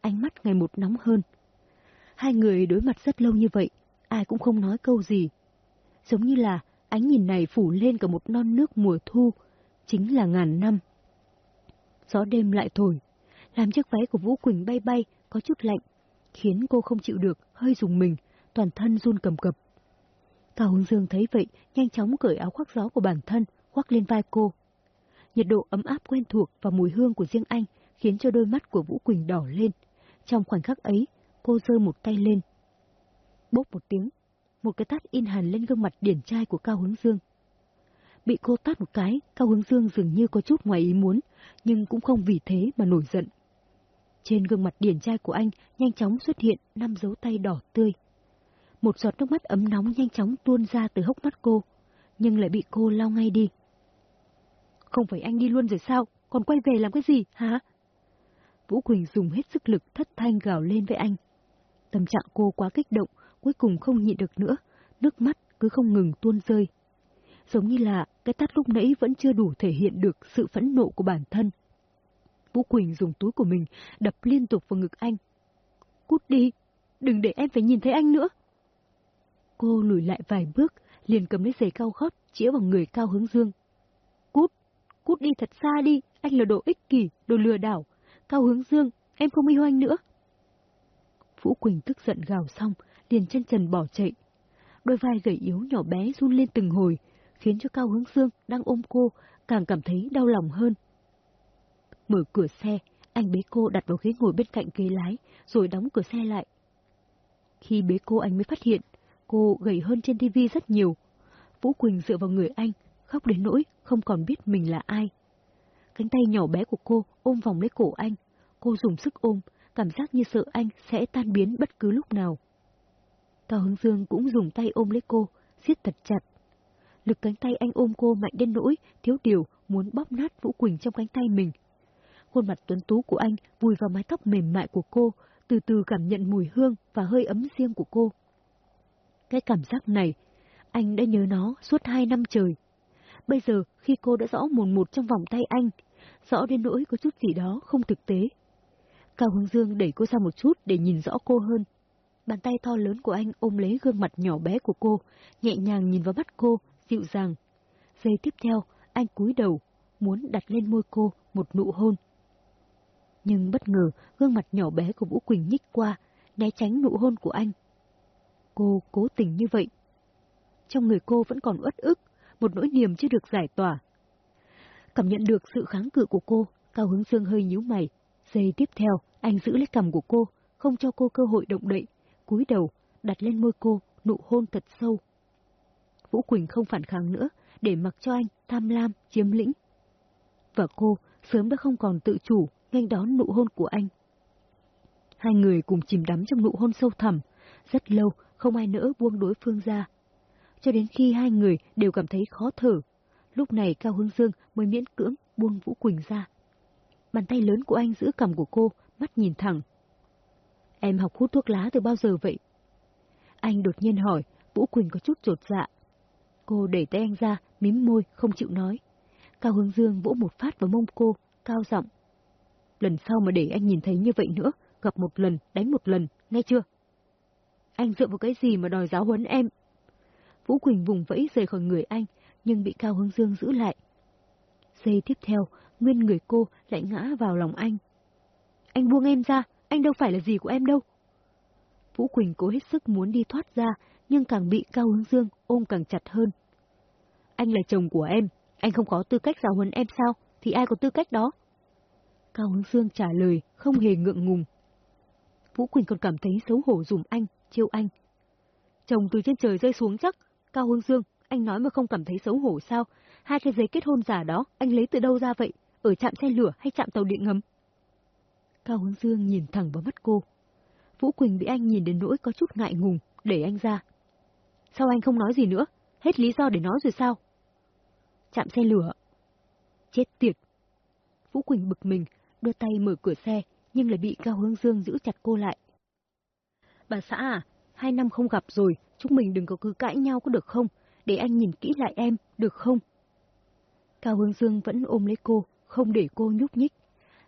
ánh mắt ngày một nóng hơn. Hai người đối mặt rất lâu như vậy, ai cũng không nói câu gì. Giống như là ánh nhìn này phủ lên cả một non nước mùa thu, chính là ngàn năm. Gió đêm lại thổi, làm chiếc váy của Vũ Quỳnh bay bay, có chút lạnh, khiến cô không chịu được, hơi dùng mình, toàn thân run cầm cập. Cao Hưng Dương thấy vậy, nhanh chóng cởi áo khoác gió của bản thân, khoác lên vai cô. Nhiệt độ ấm áp quen thuộc và mùi hương của riêng anh khiến cho đôi mắt của Vũ Quỳnh đỏ lên. Trong khoảnh khắc ấy, cô giơ một tay lên. Bốp một tiếng, một cái tát in hàn lên gương mặt điển trai của Cao Hướng Dương. Bị cô tát một cái, Cao Hướng Dương dường như có chút ngoài ý muốn, nhưng cũng không vì thế mà nổi giận. Trên gương mặt điển trai của anh nhanh chóng xuất hiện năm dấu tay đỏ tươi. Một giọt nước mắt ấm nóng nhanh chóng tuôn ra từ hốc mắt cô, nhưng lại bị cô lau ngay đi. Không phải anh đi luôn rồi sao, còn quay về làm cái gì, hả? Vũ Quỳnh dùng hết sức lực thất thanh gào lên với anh. Tâm trạng cô quá kích động, cuối cùng không nhịn được nữa, nước mắt cứ không ngừng tuôn rơi. Giống như là cái tát lúc nãy vẫn chưa đủ thể hiện được sự phẫn nộ của bản thân. Vũ Quỳnh dùng túi của mình đập liên tục vào ngực anh. Cút đi, đừng để em phải nhìn thấy anh nữa. Cô lùi lại vài bước, liền cầm lấy giày cao gót, chĩa vào người cao hướng dương. Cút, cút đi thật xa đi, anh là đồ ích kỷ, đồ lừa đảo. Cao hướng dương, em không yêu anh nữa. Vũ Quỳnh tức giận gào xong, liền chân trần bỏ chạy. Đôi vai gầy yếu nhỏ bé run lên từng hồi, khiến cho Cao Hướng Dương đang ôm cô càng cảm thấy đau lòng hơn. Mở cửa xe, anh bế cô đặt vào ghế ngồi bên cạnh ghế lái, rồi đóng cửa xe lại. Khi bế cô anh mới phát hiện, cô gầy hơn trên tivi rất nhiều. Vũ Quỳnh dựa vào người anh, khóc đến nỗi không còn biết mình là ai. Cánh tay nhỏ bé của cô ôm vòng lấy cổ anh, cô dùng sức ôm, cảm giác như sợ anh sẽ tan biến bất cứ lúc nào. Cao Hướng Dương cũng dùng tay ôm lấy cô, siết thật chặt. Lực cánh tay anh ôm cô mạnh đến nỗi, thiếu điều muốn bóp nát Vũ Quỳnh trong cánh tay mình. Khuôn mặt tuấn tú của anh vùi vào mái tóc mềm mại của cô, từ từ cảm nhận mùi hương và hơi ấm riêng của cô. Cái cảm giác này, anh đã nhớ nó suốt hai năm trời. Bây giờ, khi cô đã rõ mồn một trong vòng tay anh, rõ đến nỗi có chút gì đó không thực tế. Cao Hướng Dương đẩy cô ra một chút để nhìn rõ cô hơn. Bàn tay to lớn của anh ôm lấy gương mặt nhỏ bé của cô, nhẹ nhàng nhìn vào mắt cô, dịu dàng. Giây tiếp theo, anh cúi đầu, muốn đặt lên môi cô một nụ hôn. Nhưng bất ngờ, gương mặt nhỏ bé của Vũ Quỳnh nhích qua, né tránh nụ hôn của anh. Cô cố tình như vậy. Trong người cô vẫn còn uất ức, một nỗi niềm chưa được giải tỏa. Cảm nhận được sự kháng cự của cô, Cao Hướng Dương hơi nhíu mày. Giây tiếp theo, anh giữ lấy cầm của cô, không cho cô cơ hội động đậy, cúi đầu, đặt lên môi cô, nụ hôn thật sâu. Vũ Quỳnh không phản kháng nữa, để mặc cho anh tham lam, chiếm lĩnh. Và cô sớm đã không còn tự chủ, nghênh đón nụ hôn của anh. Hai người cùng chìm đắm trong nụ hôn sâu thẳm, rất lâu không ai nỡ buông đối phương ra. Cho đến khi hai người đều cảm thấy khó thở, lúc này Cao Hương Dương mới miễn cưỡng buông Vũ Quỳnh ra. Bàn tay lớn của anh giữ cầm của cô, mắt nhìn thẳng. Em học hút thuốc lá từ bao giờ vậy? Anh đột nhiên hỏi, Vũ Quỳnh có chút trột dạ. Cô đẩy tay anh ra, mím môi, không chịu nói. Cao Hướng Dương vỗ một phát vào mông cô, cao giọng. Lần sau mà để anh nhìn thấy như vậy nữa, gặp một lần, đánh một lần, nghe chưa? Anh dựa vào cái gì mà đòi giáo huấn em? Vũ Quỳnh vùng vẫy rời khỏi người anh, nhưng bị Cao Hướng Dương giữ lại. Giây tiếp theo, nguyên người cô lại ngã vào lòng anh. Anh buông em ra, anh đâu phải là gì của em đâu. Vũ Quỳnh cố hết sức muốn đi thoát ra, nhưng càng bị Cao Hướng Dương ôm càng chặt hơn. Anh là chồng của em, anh không có tư cách giáo huấn em sao, thì ai có tư cách đó? Cao Hướng Dương trả lời, không hề ngượng ngùng. Vũ Quỳnh còn cảm thấy xấu hổ dùm anh, chiêu anh. Chồng từ trên trời rơi xuống chắc, Cao Hướng Dương, anh nói mà không cảm thấy xấu hổ sao? Hai cái giấy kết hôn giả đó, anh lấy từ đâu ra vậy? Ở trạm xe lửa hay trạm tàu điện ngầm? Cao Hướng Dương nhìn thẳng vào mắt cô. Vũ Quỳnh bị anh nhìn đến nỗi có chút ngại ngùng, để anh ra. Sao anh không nói gì nữa? Hết lý do để nói rồi sao? Chạm xe lửa. Chết tiệt. Vũ Quỳnh bực mình, đưa tay mở cửa xe, nhưng lại bị Cao Hướng Dương giữ chặt cô lại. Bà xã à, hai năm không gặp rồi, chúng mình đừng có cứ cãi nhau có được không? Để anh nhìn kỹ lại em, được không? Cao Hướng Dương vẫn ôm lấy cô, không để cô nhúc nhích.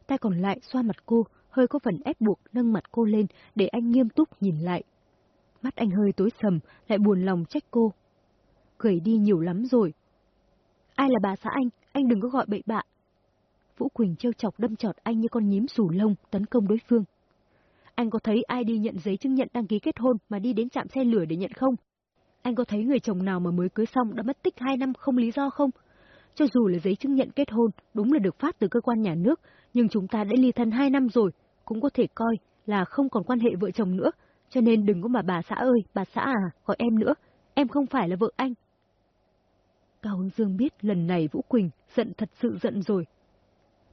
Tay còn lại xoa mặt cô, hơi có phần ép buộc nâng mặt cô lên để anh nghiêm túc nhìn lại. Mắt anh hơi tối sầm, lại buồn lòng trách cô. Gầy đi nhiều lắm rồi. Ai là bà xã anh, anh đừng có gọi bậy bạ. Vũ Quỳnh trêu chọc đâm chọt anh như con nhím sù lông tấn công đối phương. Anh có thấy ai đi nhận giấy chứng nhận đăng ký kết hôn mà đi đến trạm xe lửa để nhận không? Anh có thấy người chồng nào mà mới cưới xong đã mất tích hai năm không lý do không? Cho dù là giấy chứng nhận kết hôn, đúng là được phát từ cơ quan nhà nước, nhưng chúng ta đã ly thân hai năm rồi, cũng có thể coi là không còn quan hệ vợ chồng nữa, cho nên đừng có mà bà xã ơi, bà xã à, gọi em nữa, em không phải là vợ anh. Cao Hưng Dương biết lần này Vũ Quỳnh giận thật sự giận rồi.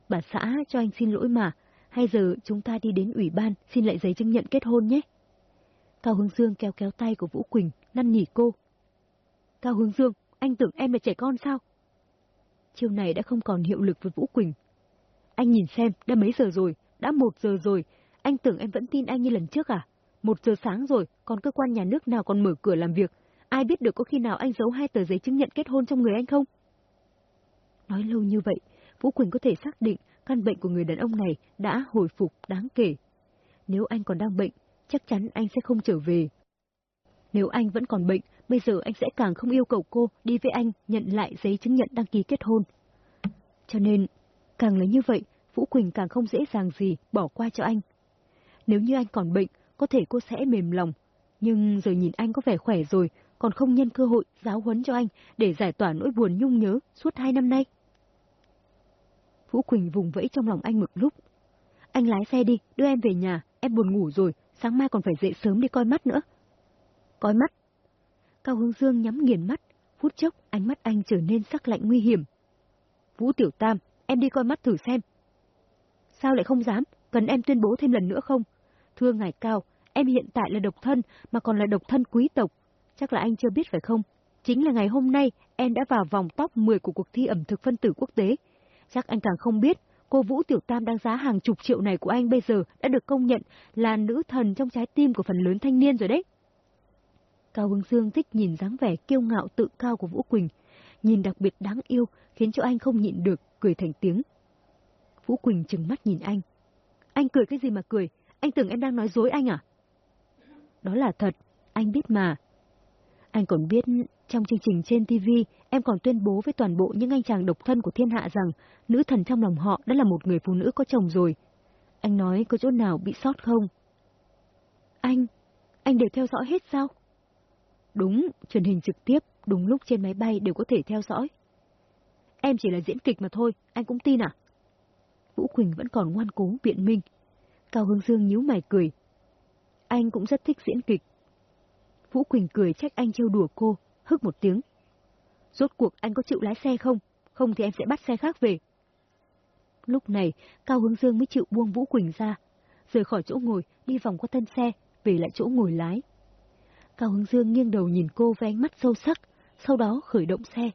Bà xã cho anh xin lỗi mà, hay giờ chúng ta đi đến ủy ban xin lại giấy chứng nhận kết hôn nhé. Cao Hưng Dương kéo kéo tay của Vũ Quỳnh, năn nỉ cô. Cao Hưng Dương, anh tưởng em là trẻ con sao? Chiều này đã không còn hiệu lực với Vũ Quỳnh. Anh nhìn xem, đã mấy giờ rồi, đã một giờ rồi, anh tưởng em vẫn tin anh như lần trước à? Một giờ sáng rồi, còn cơ quan nhà nước nào còn mở cửa làm việc, ai biết được có khi nào anh giấu hai tờ giấy chứng nhận kết hôn trong người anh không? Nói lâu như vậy, Vũ Quỳnh có thể xác định căn bệnh của người đàn ông này đã hồi phục đáng kể. Nếu anh còn đang bệnh, chắc chắn anh sẽ không trở về. Nếu anh vẫn còn bệnh, bây giờ anh sẽ càng không yêu cầu cô đi với anh nhận lại giấy chứng nhận đăng ký kết hôn. Cho nên, càng là như vậy, Vũ Quỳnh càng không dễ dàng gì bỏ qua cho anh. Nếu như anh còn bệnh, có thể cô sẽ mềm lòng. Nhưng giờ nhìn anh có vẻ khỏe rồi, còn không nhân cơ hội giáo huấn cho anh để giải tỏa nỗi buồn nhung nhớ suốt hai năm nay. Vũ Quỳnh vùng vẫy trong lòng anh một lúc. Anh lái xe đi, đưa em về nhà, em buồn ngủ rồi, sáng mai còn phải dậy sớm đi coi mắt nữa. Coi mắt? Cao Hương Dương nhắm nghiền mắt, phút chốc ánh mắt anh trở nên sắc lạnh nguy hiểm. Vũ Tiểu Tam, em đi coi mắt thử xem. Sao lại không dám, cần em tuyên bố thêm lần nữa không? Thưa ngài Cao, em hiện tại là độc thân, mà còn là độc thân quý tộc. Chắc là anh chưa biết phải không? Chính là ngày hôm nay, em đã vào vòng top 10 của cuộc thi ẩm thực phân tử quốc tế. Chắc anh càng không biết, cô Vũ Tiểu Tam đang giá hàng chục triệu này của anh bây giờ đã được công nhận là nữ thần trong trái tim của phần lớn thanh niên rồi đấy. Cao Hưng Dương thích nhìn dáng vẻ kiêu ngạo tự cao của Vũ Quỳnh, nhìn đặc biệt đáng yêu khiến cho anh không nhịn được, cười thành tiếng. Vũ Quỳnh trừng mắt nhìn anh. Anh cười cái gì mà cười, anh tưởng em đang nói dối anh à? đó là thật, anh biết mà. Anh còn biết, trong chương trình trên TV, em còn tuyên bố với toàn bộ những anh chàng độc thân của thiên hạ rằng nữ thần trong lòng họ đã là một người phụ nữ có chồng rồi. Anh nói có chỗ nào bị sót không? Anh, anh đều theo dõi hết sao? Đúng, truyền hình trực tiếp, đúng lúc trên máy bay đều có thể theo dõi. Em chỉ là diễn kịch mà thôi, anh cũng tin à? Vũ Quỳnh vẫn còn ngoan cố biện minh. Cao Hương Dương nhíu mày cười. Anh cũng rất thích diễn kịch. Vũ Quỳnh cười trách anh trêu đùa cô, hức một tiếng. Rốt cuộc anh có chịu lái xe không? Không thì em sẽ bắt xe khác về. Lúc này, Cao Hướng Dương mới chịu buông Vũ Quỳnh ra, rời khỏi chỗ ngồi, đi vòng qua thân xe, về lại chỗ ngồi lái. Cao Hướng Dương nghiêng đầu nhìn cô với ánh mắt sâu sắc, sau đó khởi động xe.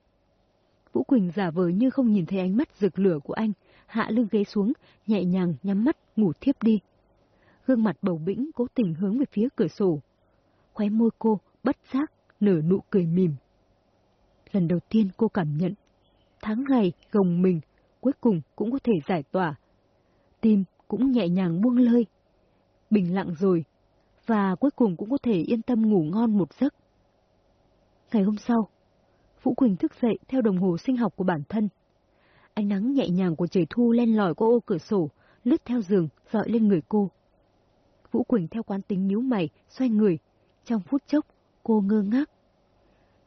Vũ Quỳnh giả vờ như không nhìn thấy ánh mắt rực lửa của anh, hạ lưng ghế xuống, nhẹ nhàng nhắm mắt, ngủ thiếp đi. Gương mặt bầu bĩnh cố tình hướng về phía cửa sổ. Khóe môi cô, bất giác, nở nụ cười mỉm. Lần đầu tiên cô cảm nhận, tháng ngày gồng mình, cuối cùng cũng có thể giải tỏa. Tim cũng nhẹ nhàng buông lơi. Bình lặng rồi, và cuối cùng cũng có thể yên tâm ngủ ngon một giấc. Ngày hôm sau, Vũ Quỳnh thức dậy theo đồng hồ sinh học của bản thân. Ánh nắng nhẹ nhàng của trời thu len lỏi qua ô cửa sổ, lướt theo giường, dọi lên người cô. Vũ Quỳnh theo quán tính nhíu mày, xoay người. Trong phút chốc, cô ngơ ngác.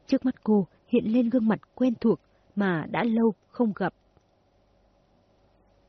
Trước mắt cô hiện lên gương mặt quen thuộc mà đã lâu không gặp.